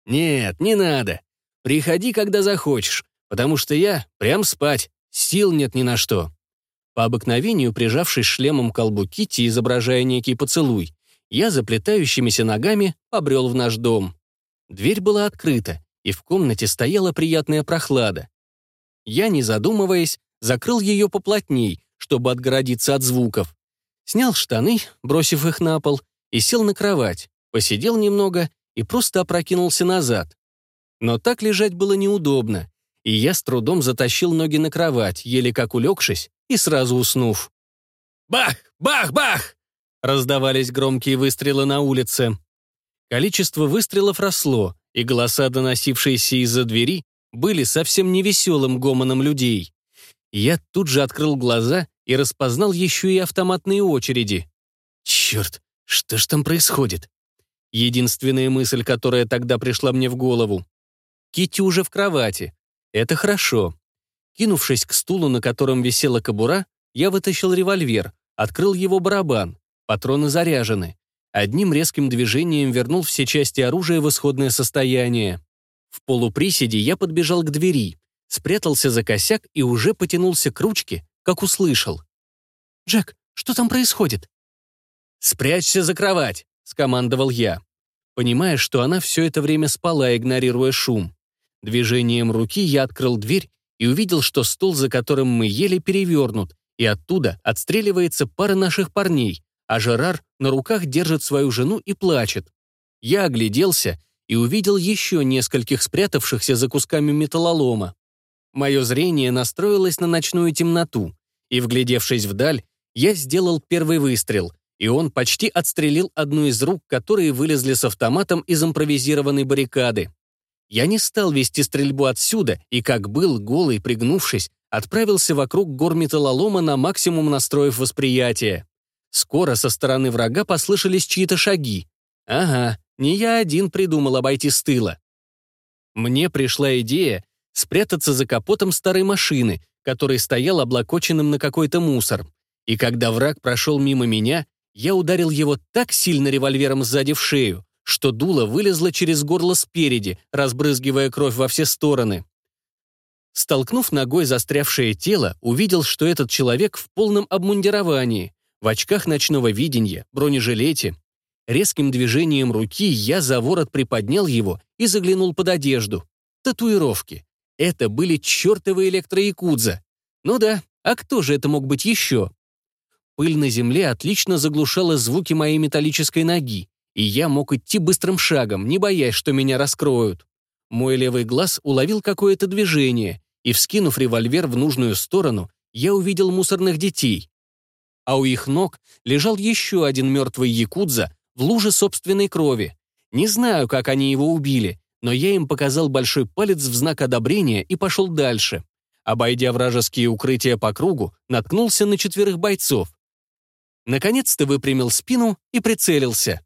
«Нет, не надо. Приходи, когда захочешь, потому что я прям спать, сил нет ни на что». По обыкновению, прижавшись шлемом к колбу Китти, изображая некий поцелуй, я заплетающимися ногами побрел в наш дом. Дверь была открыта, и в комнате стояла приятная прохлада. Я, не задумываясь, закрыл ее поплотней, чтобы отгородиться от звуков. Снял штаны, бросив их на пол, и сел на кровать, посидел немного и просто опрокинулся назад. Но так лежать было неудобно, и я с трудом затащил ноги на кровать, еле как улегшись, и сразу уснув. «Бах! Бах! Бах!» Раздавались громкие выстрелы на улице. Количество выстрелов росло, и голоса, доносившиеся из-за двери, были совсем невеселым гомоном людей. Я тут же открыл глаза и распознал еще и автоматные очереди. Черт, что ж там происходит? Единственная мысль, которая тогда пришла мне в голову. Кити уже в кровати. Это хорошо. Кинувшись к стулу, на котором висела кобура, я вытащил револьвер, открыл его барабан. Патроны заряжены. Одним резким движением вернул все части оружия в исходное состояние. В полуприседе я подбежал к двери, спрятался за косяк и уже потянулся к ручке, как услышал. «Джек, что там происходит?» «Спрячься за кровать», — скомандовал я, понимая, что она все это время спала, игнорируя шум. Движением руки я открыл дверь и увидел, что стол, за которым мы ели, перевернут, и оттуда отстреливается пара наших парней, а Жерар на руках держит свою жену и плачет. Я огляделся и увидел еще нескольких спрятавшихся за кусками металлолома. Мое зрение настроилось на ночную темноту, и, вглядевшись вдаль, я сделал первый выстрел, и он почти отстрелил одну из рук, которые вылезли с автоматом из импровизированной баррикады. Я не стал вести стрельбу отсюда, и, как был, голый, пригнувшись, отправился вокруг гор металлолома на максимум настроив восприятие. Скоро со стороны врага послышались чьи-то шаги. Ага, не я один придумал обойти с тыла. Мне пришла идея спрятаться за капотом старой машины, который стоял облокоченным на какой-то мусор. И когда враг прошел мимо меня, я ударил его так сильно револьвером сзади в шею, что дуло вылезло через горло спереди, разбрызгивая кровь во все стороны. Столкнув ногой застрявшее тело, увидел, что этот человек в полном обмундировании, в очках ночного видения, бронежилете. Резким движением руки я за ворот приподнял его и заглянул под одежду. Татуировки. Это были чертовы электроякудза. Ну да, а кто же это мог быть еще? Пыль на земле отлично заглушала звуки моей металлической ноги, и я мог идти быстрым шагом, не боясь, что меня раскроют. Мой левый глаз уловил какое-то движение, и, вскинув револьвер в нужную сторону, я увидел мусорных детей. А у их ног лежал еще один мертвый якудза в луже собственной крови. Не знаю, как они его убили, но я им показал большой палец в знак одобрения и пошел дальше. Обойдя вражеские укрытия по кругу, наткнулся на четверых бойцов. Наконец-то выпрямил спину и прицелился.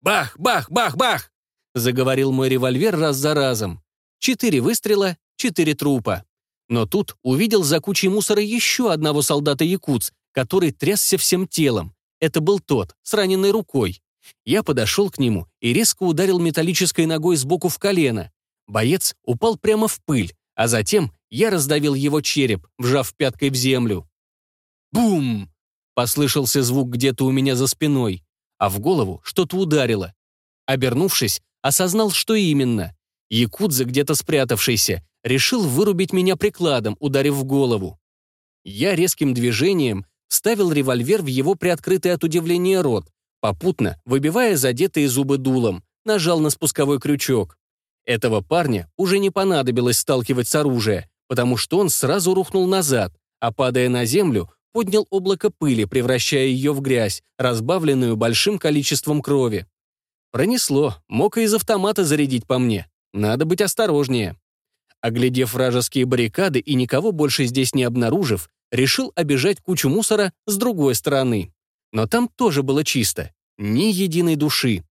«Бах, бах, бах, бах!» — заговорил мой револьвер раз за разом. Четыре выстрела, четыре трупа. Но тут увидел за кучей мусора еще одного солдата-якутс, который трясся всем телом. Это был тот, с раненой рукой. Я подошел к нему и резко ударил металлической ногой сбоку в колено. Боец упал прямо в пыль, а затем я раздавил его череп, вжав пяткой в землю. «Бум!» — послышался звук где-то у меня за спиной а в голову что-то ударило. Обернувшись, осознал, что именно. Якудза, где-то спрятавшийся, решил вырубить меня прикладом, ударив в голову. Я резким движением ставил револьвер в его приоткрытый от удивления рот, попутно, выбивая задетые зубы дулом, нажал на спусковой крючок. Этого парня уже не понадобилось сталкивать с оружием, потому что он сразу рухнул назад, а падая на землю, поднял облако пыли, превращая ее в грязь, разбавленную большим количеством крови. Пронесло, мог и из автомата зарядить по мне. Надо быть осторожнее. Оглядев вражеские баррикады и никого больше здесь не обнаружив, решил обижать кучу мусора с другой стороны. Но там тоже было чисто. Ни единой души.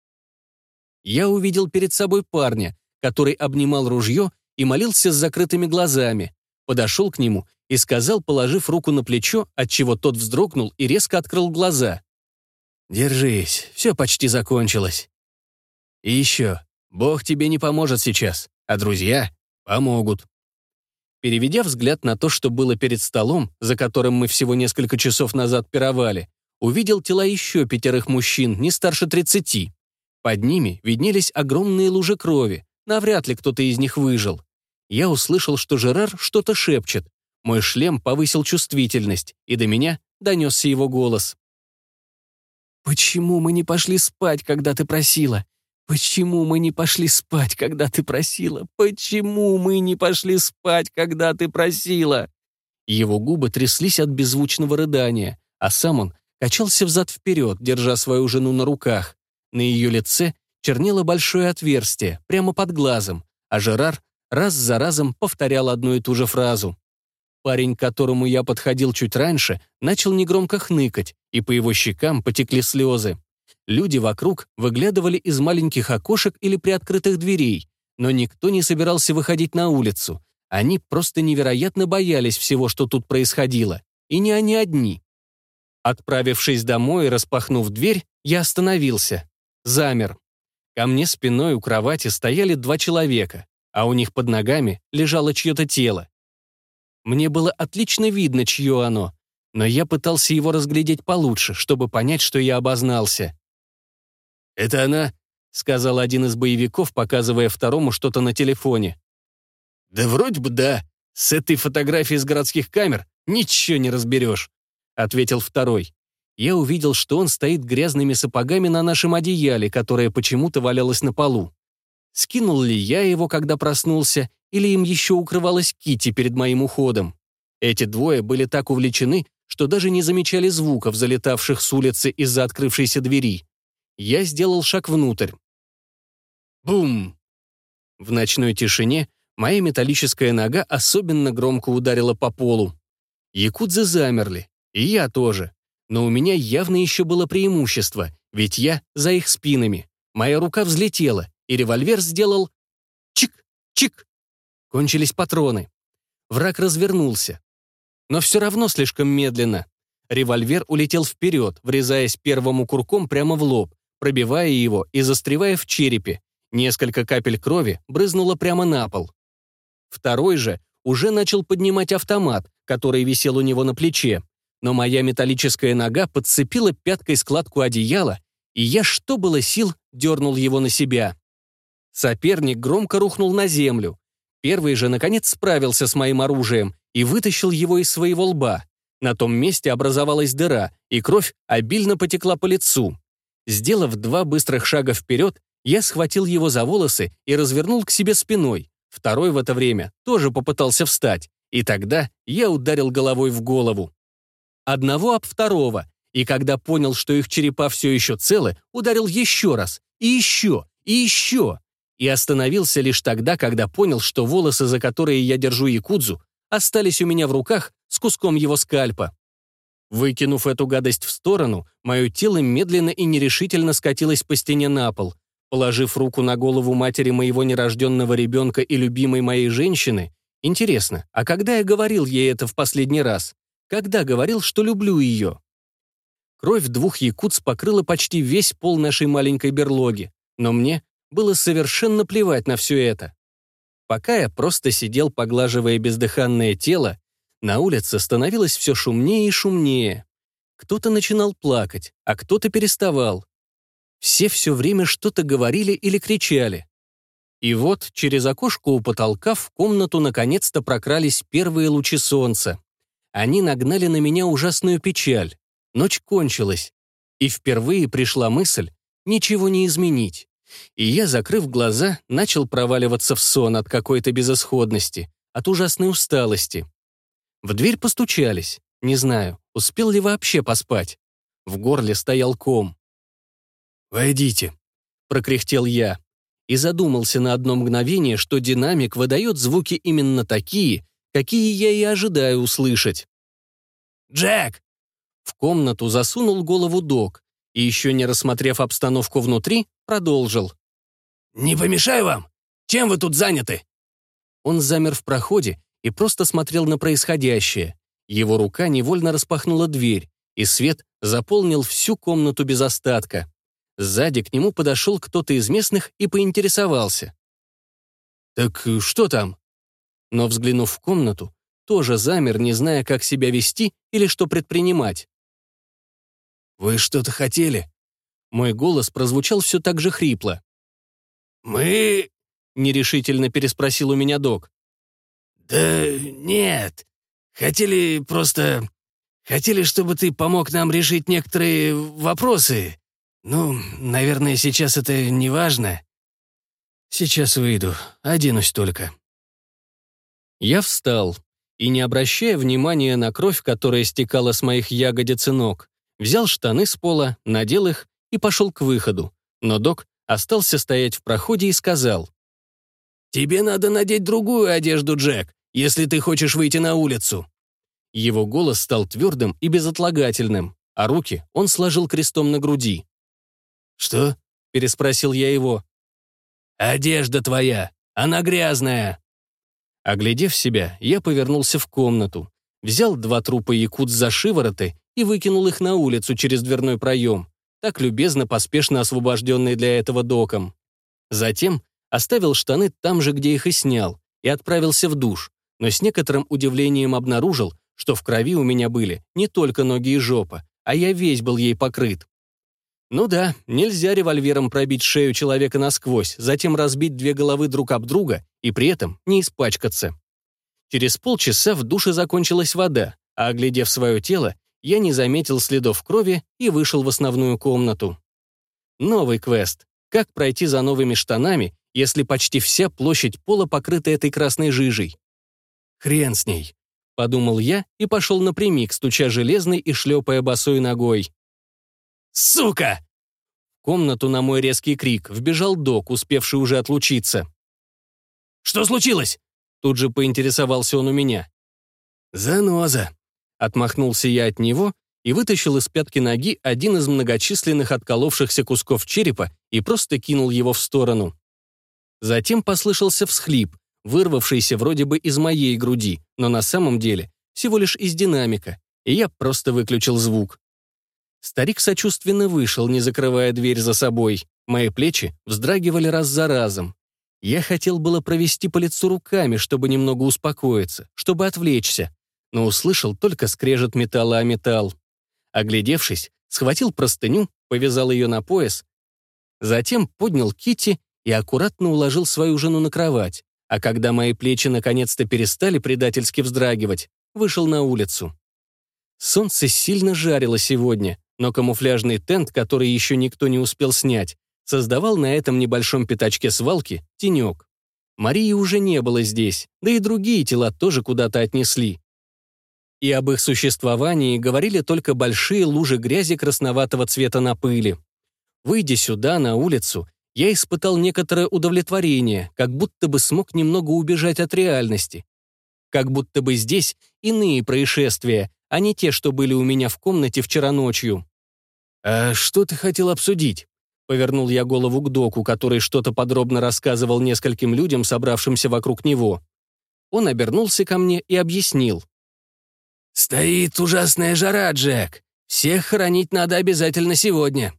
Я увидел перед собой парня, который обнимал ружье и молился с закрытыми глазами. Подошел к нему и сказал, положив руку на плечо, отчего тот вздрогнул и резко открыл глаза. «Держись, все почти закончилось. И еще, Бог тебе не поможет сейчас, а друзья помогут». Переведя взгляд на то, что было перед столом, за которым мы всего несколько часов назад пировали, увидел тела еще пятерых мужчин, не старше тридцати. Под ними виднелись огромные лужи крови, навряд ли кто-то из них выжил. Я услышал, что Жерар что-то шепчет, Мой шлем повысил чувствительность, и до меня донесся его голос. «Почему мы не пошли спать, когда ты просила? Почему мы не пошли спать, когда ты просила? Почему мы не пошли спать, когда ты просила?» Его губы тряслись от беззвучного рыдания, а сам он качался взад-вперед, держа свою жену на руках. На ее лице чернело большое отверстие, прямо под глазом, а Жерар раз за разом повторял одну и ту же фразу. Парень, к которому я подходил чуть раньше, начал негромко хныкать, и по его щекам потекли слезы. Люди вокруг выглядывали из маленьких окошек или приоткрытых дверей, но никто не собирался выходить на улицу. Они просто невероятно боялись всего, что тут происходило. И не они одни. Отправившись домой и распахнув дверь, я остановился. Замер. Ко мне спиной у кровати стояли два человека, а у них под ногами лежало чье-то тело. Мне было отлично видно, чье оно, но я пытался его разглядеть получше, чтобы понять, что я обознался. «Это она?» — сказал один из боевиков, показывая второму что-то на телефоне. «Да вроде бы да. С этой фотографией с городских камер ничего не разберешь», — ответил второй. Я увидел, что он стоит грязными сапогами на нашем одеяле, которое почему-то валялось на полу. Скинул ли я его, когда проснулся, или им еще укрывалась Кити перед моим уходом? Эти двое были так увлечены, что даже не замечали звуков, залетавших с улицы из-за открывшейся двери. Я сделал шаг внутрь. Бум! В ночной тишине моя металлическая нога особенно громко ударила по полу. Якудзы замерли, и я тоже. Но у меня явно еще было преимущество, ведь я за их спинами. Моя рука взлетела, и револьвер сделал чик-чик. Кончились патроны. Враг развернулся. Но все равно слишком медленно. Револьвер улетел вперед, врезаясь первому курком прямо в лоб, пробивая его и застревая в черепе. Несколько капель крови брызнуло прямо на пол. Второй же уже начал поднимать автомат, который висел у него на плече. Но моя металлическая нога подцепила пяткой складку одеяла, и я, что было сил, дернул его на себя. Соперник громко рухнул на землю. Первый же, наконец, справился с моим оружием и вытащил его из своего лба. На том месте образовалась дыра, и кровь обильно потекла по лицу. Сделав два быстрых шага вперед, я схватил его за волосы и развернул к себе спиной. Второй в это время тоже попытался встать, и тогда я ударил головой в голову. Одного об второго, и когда понял, что их черепа все еще целы, ударил еще раз, и еще, и еще и остановился лишь тогда, когда понял, что волосы, за которые я держу якудзу, остались у меня в руках с куском его скальпа. Выкинув эту гадость в сторону, мое тело медленно и нерешительно скатилось по стене на пол. Положив руку на голову матери моего нерожденного ребенка и любимой моей женщины, интересно, а когда я говорил ей это в последний раз? Когда говорил, что люблю ее? Кровь двух якутс покрыла почти весь пол нашей маленькой берлоги, но мне было совершенно плевать на все это. Пока я просто сидел, поглаживая бездыханное тело, на улице становилось все шумнее и шумнее. Кто-то начинал плакать, а кто-то переставал. Все все время что-то говорили или кричали. И вот через окошко у потолка в комнату наконец-то прокрались первые лучи солнца. Они нагнали на меня ужасную печаль. Ночь кончилась. И впервые пришла мысль ничего не изменить и я, закрыв глаза, начал проваливаться в сон от какой-то безысходности, от ужасной усталости. В дверь постучались. Не знаю, успел ли вообще поспать. В горле стоял ком. «Войдите», — прокряхтел я. И задумался на одно мгновение, что динамик выдает звуки именно такие, какие я и ожидаю услышать. «Джек!» В комнату засунул голову док, и еще не рассмотрев обстановку внутри, продолжил. «Не помешаю вам? Чем вы тут заняты?» Он замер в проходе и просто смотрел на происходящее. Его рука невольно распахнула дверь, и свет заполнил всю комнату без остатка. Сзади к нему подошел кто-то из местных и поинтересовался. «Так что там?» Но, взглянув в комнату, тоже замер, не зная, как себя вести или что предпринимать. «Вы что-то хотели?» Мой голос прозвучал все так же хрипло. «Мы...» — нерешительно переспросил у меня док. «Да нет. Хотели просто... Хотели, чтобы ты помог нам решить некоторые вопросы. Ну, наверное, сейчас это не важно. Сейчас выйду, оденусь только». Я встал и, не обращая внимания на кровь, которая стекала с моих ягодиц и ног, взял штаны с пола, надел их и пошел к выходу. Но док остался стоять в проходе и сказал. «Тебе надо надеть другую одежду, Джек, если ты хочешь выйти на улицу». Его голос стал твердым и безотлагательным, а руки он сложил крестом на груди. «Что?» — переспросил я его. «Одежда твоя, она грязная». Оглядев себя, я повернулся в комнату, взял два трупа якут за шивороты и выкинул их на улицу через дверной проем, так любезно, поспешно освобожденный для этого доком. Затем оставил штаны там же, где их и снял, и отправился в душ, но с некоторым удивлением обнаружил, что в крови у меня были не только ноги и жопа, а я весь был ей покрыт. Ну да, нельзя револьвером пробить шею человека насквозь, затем разбить две головы друг об друга и при этом не испачкаться. Через полчаса в душе закончилась вода, а оглядев свое тело, я не заметил следов крови и вышел в основную комнату. Новый квест. Как пройти за новыми штанами, если почти вся площадь пола покрыта этой красной жижей? Хрен с ней. Подумал я и пошел напрямик, стуча железной и шлепая босой ногой. «Сука!» В комнату на мой резкий крик вбежал док, успевший уже отлучиться. «Что случилось?» Тут же поинтересовался он у меня. «Заноза», Отмахнулся я от него и вытащил из пятки ноги один из многочисленных отколовшихся кусков черепа и просто кинул его в сторону. Затем послышался всхлип, вырвавшийся вроде бы из моей груди, но на самом деле всего лишь из динамика, и я просто выключил звук. Старик сочувственно вышел, не закрывая дверь за собой. Мои плечи вздрагивали раз за разом. Я хотел было провести по лицу руками, чтобы немного успокоиться, чтобы отвлечься, но услышал только скрежет металла о металл. Оглядевшись, схватил простыню, повязал ее на пояс, затем поднял Кити и аккуратно уложил свою жену на кровать, а когда мои плечи наконец-то перестали предательски вздрагивать, вышел на улицу. Солнце сильно жарило сегодня, но камуфляжный тент, который еще никто не успел снять, создавал на этом небольшом пятачке свалки тенек. Марии уже не было здесь, да и другие тела тоже куда-то отнесли и об их существовании говорили только большие лужи грязи красноватого цвета на пыли. Выйдя сюда, на улицу, я испытал некоторое удовлетворение, как будто бы смог немного убежать от реальности. Как будто бы здесь иные происшествия, а не те, что были у меня в комнате вчера ночью. «А что ты хотел обсудить?» Повернул я голову к доку, который что-то подробно рассказывал нескольким людям, собравшимся вокруг него. Он обернулся ко мне и объяснил. «Стоит ужасная жара, Джек. Всех хоронить надо обязательно сегодня».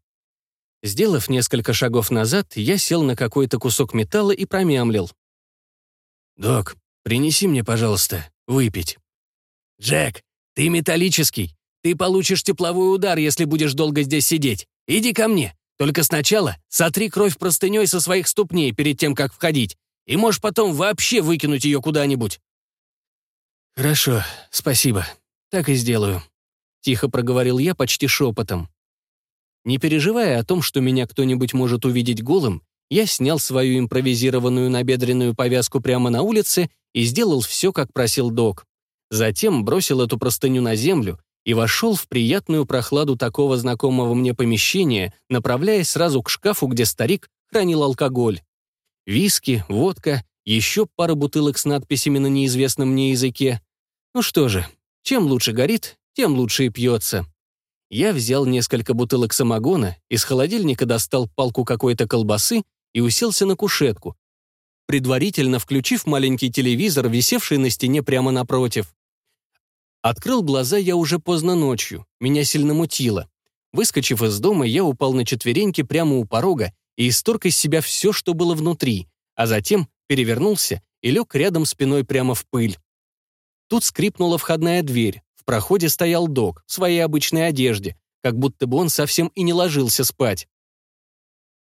Сделав несколько шагов назад, я сел на какой-то кусок металла и промямлил. «Док, принеси мне, пожалуйста, выпить». «Джек, ты металлический. Ты получишь тепловой удар, если будешь долго здесь сидеть. Иди ко мне. Только сначала сотри кровь простыней со своих ступней перед тем, как входить, и можешь потом вообще выкинуть ее куда-нибудь». «Хорошо, спасибо», «Так и сделаю», — тихо проговорил я почти шепотом. Не переживая о том, что меня кто-нибудь может увидеть голым, я снял свою импровизированную набедренную повязку прямо на улице и сделал все, как просил док. Затем бросил эту простыню на землю и вошел в приятную прохладу такого знакомого мне помещения, направляясь сразу к шкафу, где старик хранил алкоголь. Виски, водка, еще пара бутылок с надписями на неизвестном мне языке. Ну что же, чем лучше горит, тем лучше и пьется. Я взял несколько бутылок самогона, из холодильника достал палку какой-то колбасы и уселся на кушетку, предварительно включив маленький телевизор, висевший на стене прямо напротив. Открыл глаза я уже поздно ночью, меня сильно мутило. Выскочив из дома, я упал на четвереньки прямо у порога и исторг из себя все, что было внутри, а затем перевернулся и лег рядом спиной прямо в пыль. Тут скрипнула входная дверь. В проходе стоял док в своей обычной одежде, как будто бы он совсем и не ложился спать.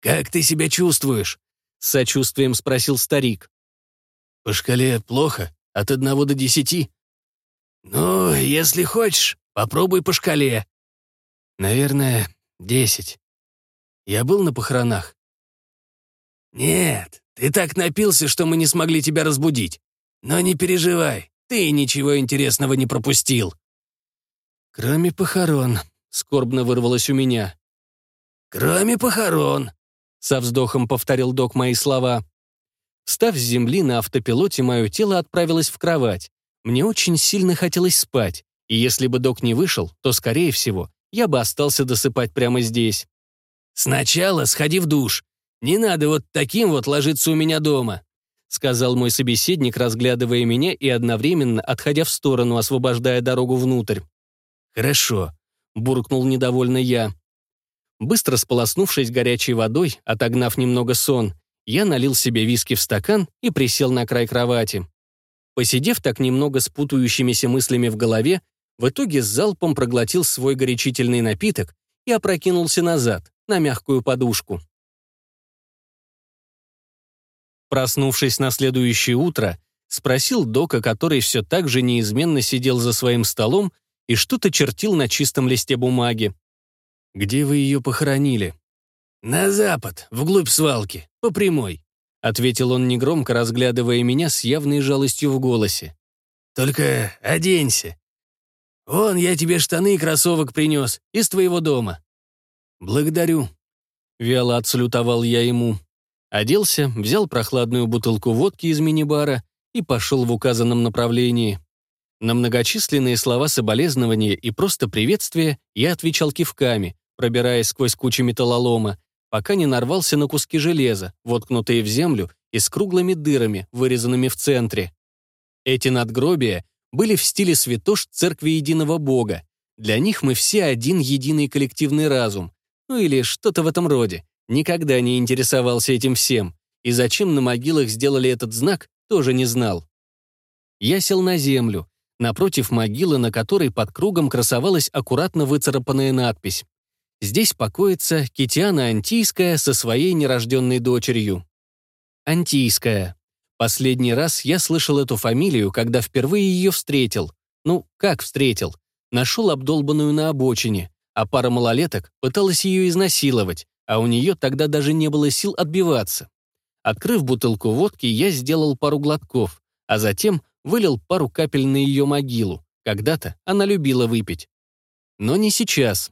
«Как ты себя чувствуешь?» — с сочувствием спросил старик. «По шкале плохо, от одного до десяти». «Ну, если хочешь, попробуй по шкале». «Наверное, десять. Я был на похоронах?» «Нет, ты так напился, что мы не смогли тебя разбудить. Но не переживай, ты ничего интересного не пропустил». «Кроме похорон», — скорбно вырвалось у меня. «Кроме похорон», — со вздохом повторил док мои слова. Встав с земли на автопилоте, мое тело отправилось в кровать. Мне очень сильно хотелось спать, и если бы док не вышел, то, скорее всего, я бы остался досыпать прямо здесь. «Сначала сходи в душ. Не надо вот таким вот ложиться у меня дома», сказал мой собеседник, разглядывая меня и одновременно отходя в сторону, освобождая дорогу внутрь. «Хорошо», — буркнул недовольно я. Быстро сполоснувшись горячей водой, отогнав немного сон, я налил себе виски в стакан и присел на край кровати. Посидев так немного с путающимися мыслями в голове, в итоге с залпом проглотил свой горячительный напиток и опрокинулся назад, на мягкую подушку. Проснувшись на следующее утро, спросил Дока, который все так же неизменно сидел за своим столом и что-то чертил на чистом листе бумаги. «Где вы ее похоронили?» «На запад, вглубь свалки, по прямой», — ответил он негромко, разглядывая меня с явной жалостью в голосе. «Только оденься. Вон, я тебе штаны и кроссовок принес из твоего дома». «Благодарю», — вяло отсалютовал я ему. Оделся, взял прохладную бутылку водки из мини-бара и пошел в указанном направлении. На многочисленные слова соболезнования и просто приветствия я отвечал кивками, пробираясь сквозь кучу металлолома, пока не нарвался на куски железа, воткнутые в землю и с круглыми дырами, вырезанными в центре. Эти надгробия были в стиле святош Церкви Единого Бога. Для них мы все один единый коллективный разум. Ну или что-то в этом роде. Никогда не интересовался этим всем. И зачем на могилах сделали этот знак, тоже не знал. Я сел на землю, напротив могилы, на которой под кругом красовалась аккуратно выцарапанная надпись Здесь покоится Китиана Антийская со своей нерожденной дочерью. Антийская. Последний раз я слышал эту фамилию, когда впервые ее встретил. Ну, как встретил? Нашел обдолбанную на обочине, а пара малолеток пыталась ее изнасиловать, а у нее тогда даже не было сил отбиваться. Открыв бутылку водки, я сделал пару глотков, а затем вылил пару капель на ее могилу. Когда-то она любила выпить. Но не сейчас.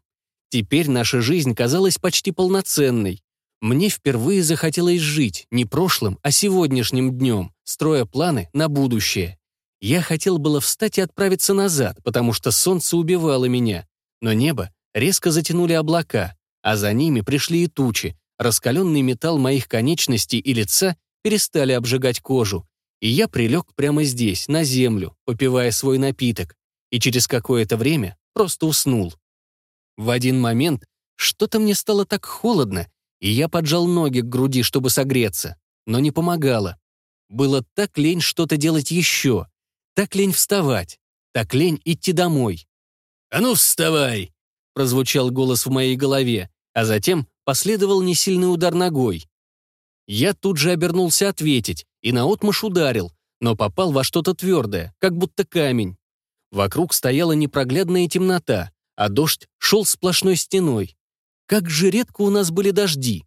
Теперь наша жизнь казалась почти полноценной. Мне впервые захотелось жить не прошлым, а сегодняшним днем, строя планы на будущее. Я хотел было встать и отправиться назад, потому что солнце убивало меня. Но небо резко затянули облака, а за ними пришли и тучи. Раскаленный металл моих конечностей и лица перестали обжигать кожу. И я прилег прямо здесь, на землю, попивая свой напиток. И через какое-то время просто уснул. В один момент что-то мне стало так холодно, и я поджал ноги к груди, чтобы согреться, но не помогало. Было так лень что-то делать еще, так лень вставать, так лень идти домой. «А ну, вставай!» — прозвучал голос в моей голове, а затем последовал несильный удар ногой. Я тут же обернулся ответить и наотмашь ударил, но попал во что-то твердое, как будто камень. Вокруг стояла непроглядная темнота, а дождь шел сплошной стеной. Как же редко у нас были дожди.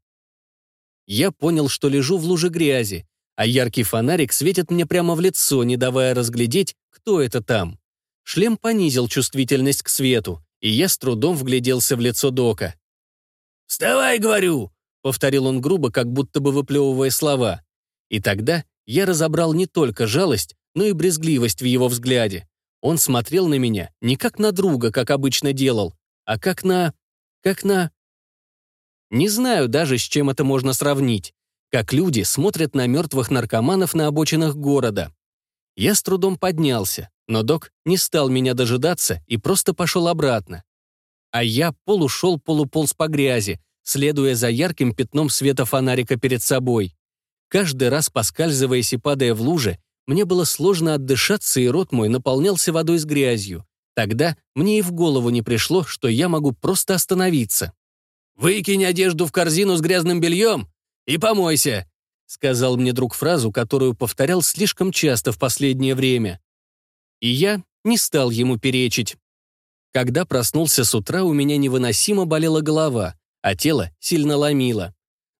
Я понял, что лежу в луже грязи, а яркий фонарик светит мне прямо в лицо, не давая разглядеть, кто это там. Шлем понизил чувствительность к свету, и я с трудом вгляделся в лицо Дока. «Вставай, говорю!» — повторил он грубо, как будто бы выплевывая слова. И тогда я разобрал не только жалость, но и брезгливость в его взгляде. Он смотрел на меня не как на друга, как обычно делал, а как на... как на... Не знаю даже, с чем это можно сравнить. Как люди смотрят на мертвых наркоманов на обочинах города. Я с трудом поднялся, но док не стал меня дожидаться и просто пошел обратно. А я полушел полуполз по грязи, следуя за ярким пятном света фонарика перед собой. Каждый раз поскальзываясь и падая в луже, мне было сложно отдышаться, и рот мой наполнялся водой с грязью. Тогда мне и в голову не пришло, что я могу просто остановиться. «Выкинь одежду в корзину с грязным бельем и помойся», сказал мне друг фразу, которую повторял слишком часто в последнее время. И я не стал ему перечить. Когда проснулся с утра, у меня невыносимо болела голова, а тело сильно ломило.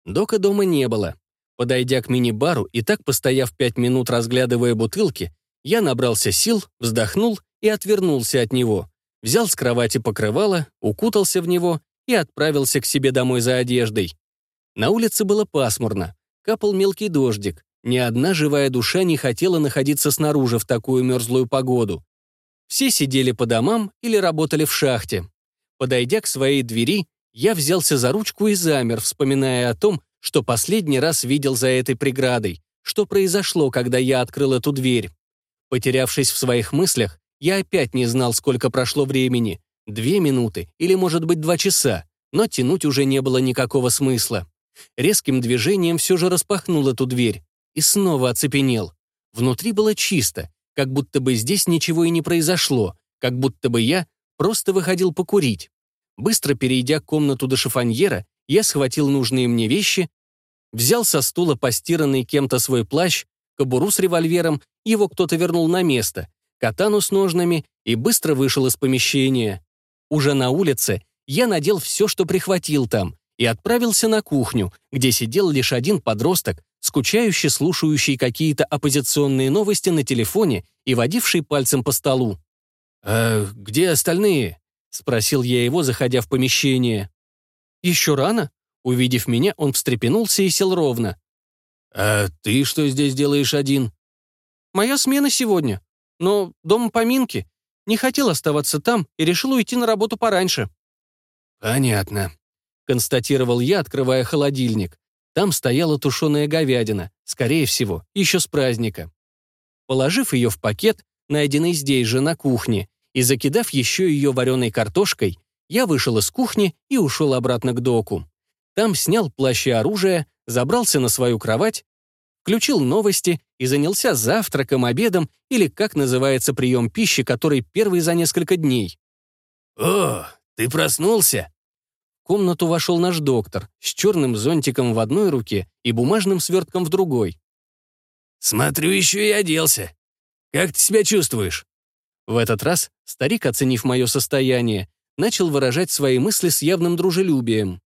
Дока дома не было. Подойдя к мини-бару и так постояв пять минут, разглядывая бутылки, я набрался сил, вздохнул и отвернулся от него. Взял с кровати покрывало, укутался в него и отправился к себе домой за одеждой. На улице было пасмурно, капал мелкий дождик. Ни одна живая душа не хотела находиться снаружи в такую мерзлую погоду. Все сидели по домам или работали в шахте. Подойдя к своей двери, я взялся за ручку и замер, вспоминая о том, что последний раз видел за этой преградой, что произошло, когда я открыл эту дверь. Потерявшись в своих мыслях, я опять не знал, сколько прошло времени. Две минуты или, может быть, два часа, но тянуть уже не было никакого смысла. Резким движением все же распахнул эту дверь и снова оцепенел. Внутри было чисто, как будто бы здесь ничего и не произошло, как будто бы я просто выходил покурить. Быстро перейдя комнату до шифоньера, я схватил нужные мне вещи, взял со стула постиранный кем-то свой плащ, кобуру с револьвером, его кто-то вернул на место, катану с ножнами и быстро вышел из помещения. Уже на улице я надел все, что прихватил там, и отправился на кухню, где сидел лишь один подросток, скучающий, слушающий какие-то оппозиционные новости на телефоне и водивший пальцем по столу. «А где остальные?» — спросил я его, заходя в помещение. «Еще рано?» Увидев меня, он встрепенулся и сел ровно. «А ты что здесь делаешь один?» «Моя смена сегодня. Но дома поминки. Не хотел оставаться там и решил уйти на работу пораньше». «Понятно», — констатировал я, открывая холодильник. Там стояла тушеная говядина, скорее всего, еще с праздника. Положив ее в пакет, найденный здесь же на кухне, и закидав еще ее вареной картошкой, я вышел из кухни и ушел обратно к доку. Там снял плащ и оружие, забрался на свою кровать, включил новости и занялся завтраком, обедом или как называется прием пищи, который первый за несколько дней. «О, ты проснулся?» В комнату вошел наш доктор с черным зонтиком в одной руке и бумажным свертком в другой. «Смотрю, еще и оделся. Как ты себя чувствуешь?» В этот раз старик, оценив мое состояние, начал выражать свои мысли с явным дружелюбием.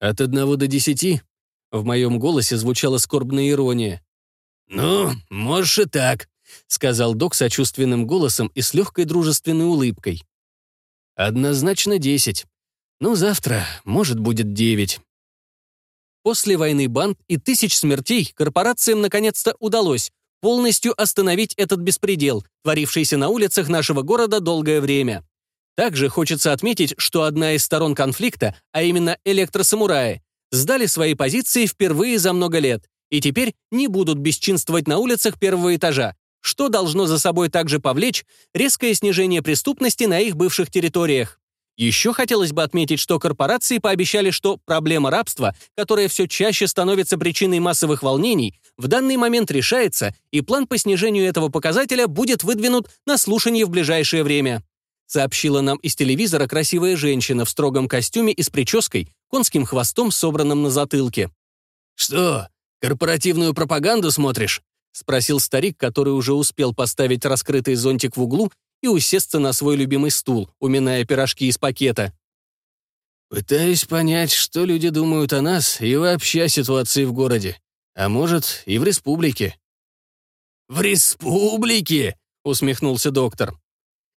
«От одного до десяти?» В моем голосе звучала скорбная ирония. «Ну, можешь и так», — сказал док сочувственным голосом и с легкой дружественной улыбкой. «Однозначно десять. Ну, завтра, может, будет девять». После войны банд и тысяч смертей корпорациям наконец-то удалось полностью остановить этот беспредел, творившийся на улицах нашего города долгое время. Также хочется отметить, что одна из сторон конфликта, а именно электросамураи, сдали свои позиции впервые за много лет и теперь не будут бесчинствовать на улицах первого этажа, что должно за собой также повлечь резкое снижение преступности на их бывших территориях. Еще хотелось бы отметить, что корпорации пообещали, что проблема рабства, которая все чаще становится причиной массовых волнений, в данный момент решается, и план по снижению этого показателя будет выдвинут на слушание в ближайшее время сообщила нам из телевизора красивая женщина в строгом костюме и с прической, конским хвостом, собранным на затылке. «Что, корпоративную пропаганду смотришь?» — спросил старик, который уже успел поставить раскрытый зонтик в углу и усесться на свой любимый стул, уминая пирожки из пакета. «Пытаюсь понять, что люди думают о нас и вообще о ситуации в городе. А может, и в республике». «В республике?» — усмехнулся доктор.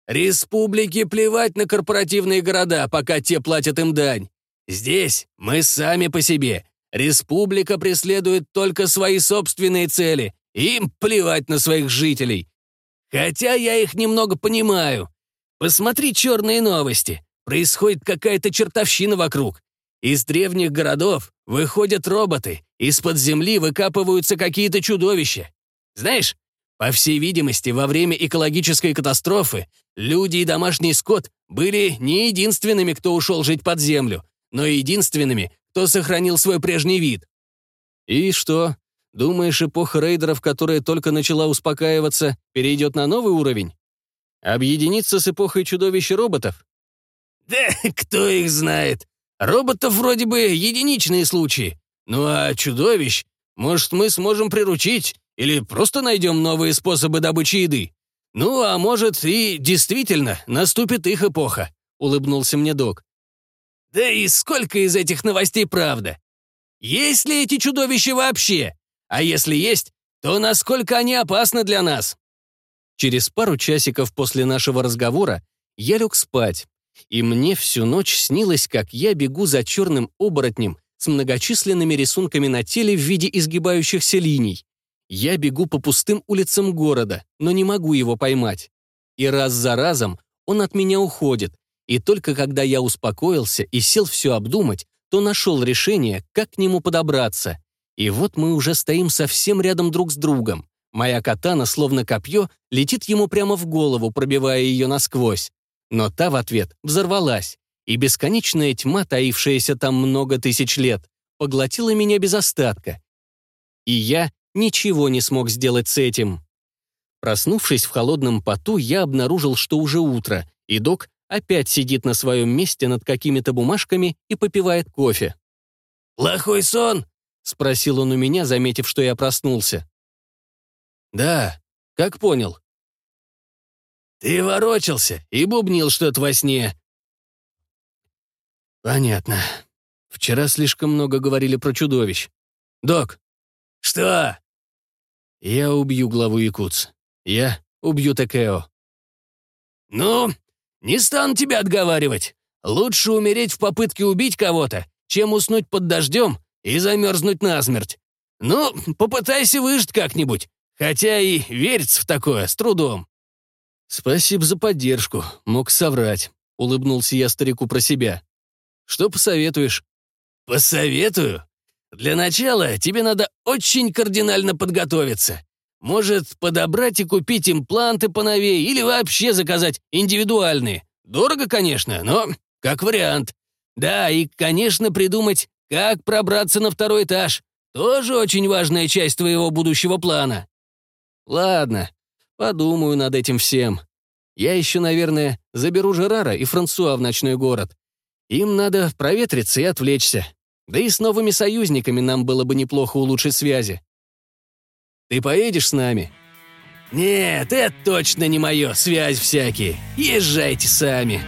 Республике плевать на корпоративные города, пока те платят им дань. Здесь мы сами по себе. Республика преследует только свои собственные цели. Им плевать на своих жителей. Хотя я их немного понимаю. Посмотри черные новости. Происходит какая-то чертовщина вокруг. Из древних городов выходят роботы, из-под земли выкапываются какие-то чудовища. Знаешь, по всей видимости, во время экологической катастрофы люди и домашний скот были не единственными, кто ушел жить под землю, но единственными, кто сохранил свой прежний вид. И что? Думаешь, эпоха рейдеров, которая только начала успокаиваться, перейдет на новый уровень? Объединиться с эпохой чудовищ и роботов? Да кто их знает? Роботов вроде бы единичные случаи. Ну а чудовищ, может, мы сможем приручить или просто найдем новые способы добычи еды. «Ну, а может, и действительно наступит их эпоха», — улыбнулся мне док. «Да и сколько из этих новостей правда? Есть ли эти чудовища вообще? А если есть, то насколько они опасны для нас?» Через пару часиков после нашего разговора я лег спать, и мне всю ночь снилось, как я бегу за черным оборотнем с многочисленными рисунками на теле в виде изгибающихся линий. Я бегу по пустым улицам города, но не могу его поймать. И раз за разом он от меня уходит, и только когда я успокоился и сел все обдумать, то нашел решение, как к нему подобраться. И вот мы уже стоим совсем рядом друг с другом. Моя катана, словно копье, летит ему прямо в голову, пробивая ее насквозь. Но та в ответ взорвалась, и бесконечная тьма, таившаяся там много тысяч лет, поглотила меня без остатка. И я ничего не смог сделать с этим. Проснувшись в холодном поту, я обнаружил, что уже утро, и док опять сидит на своем месте над какими-то бумажками и попивает кофе. «Плохой сон?» — спросил он у меня, заметив, что я проснулся. «Да, как понял?» «Ты ворочался и бубнил что-то во сне». «Понятно. Вчера слишком много говорили про чудовищ. Док». «Что?» «Я убью главу Якутс. Я убью Текео». «Ну, не стану тебя отговаривать. Лучше умереть в попытке убить кого-то, чем уснуть под дождем и замерзнуть насмерть. Ну, попытайся выжить как-нибудь, хотя и верится в такое с трудом». «Спасибо за поддержку. Мог соврать», — улыбнулся я старику про себя. «Что посоветуешь?» «Посоветую? Для начала тебе надо очень кардинально подготовиться. Может, подобрать и купить импланты поновее или вообще заказать индивидуальные. Дорого, конечно, но как вариант. Да, и, конечно, придумать, как пробраться на второй этаж. Тоже очень важная часть твоего будущего плана. Ладно, подумаю над этим всем. Я еще, наверное, заберу Жерара и Франсуа в ночной город. Им надо проветриться и отвлечься. Да и с новыми союзниками нам было бы неплохо улучшить связи. Ты поедешь с нами?» «Нет, это точно не мое, связь всякие. Езжайте сами».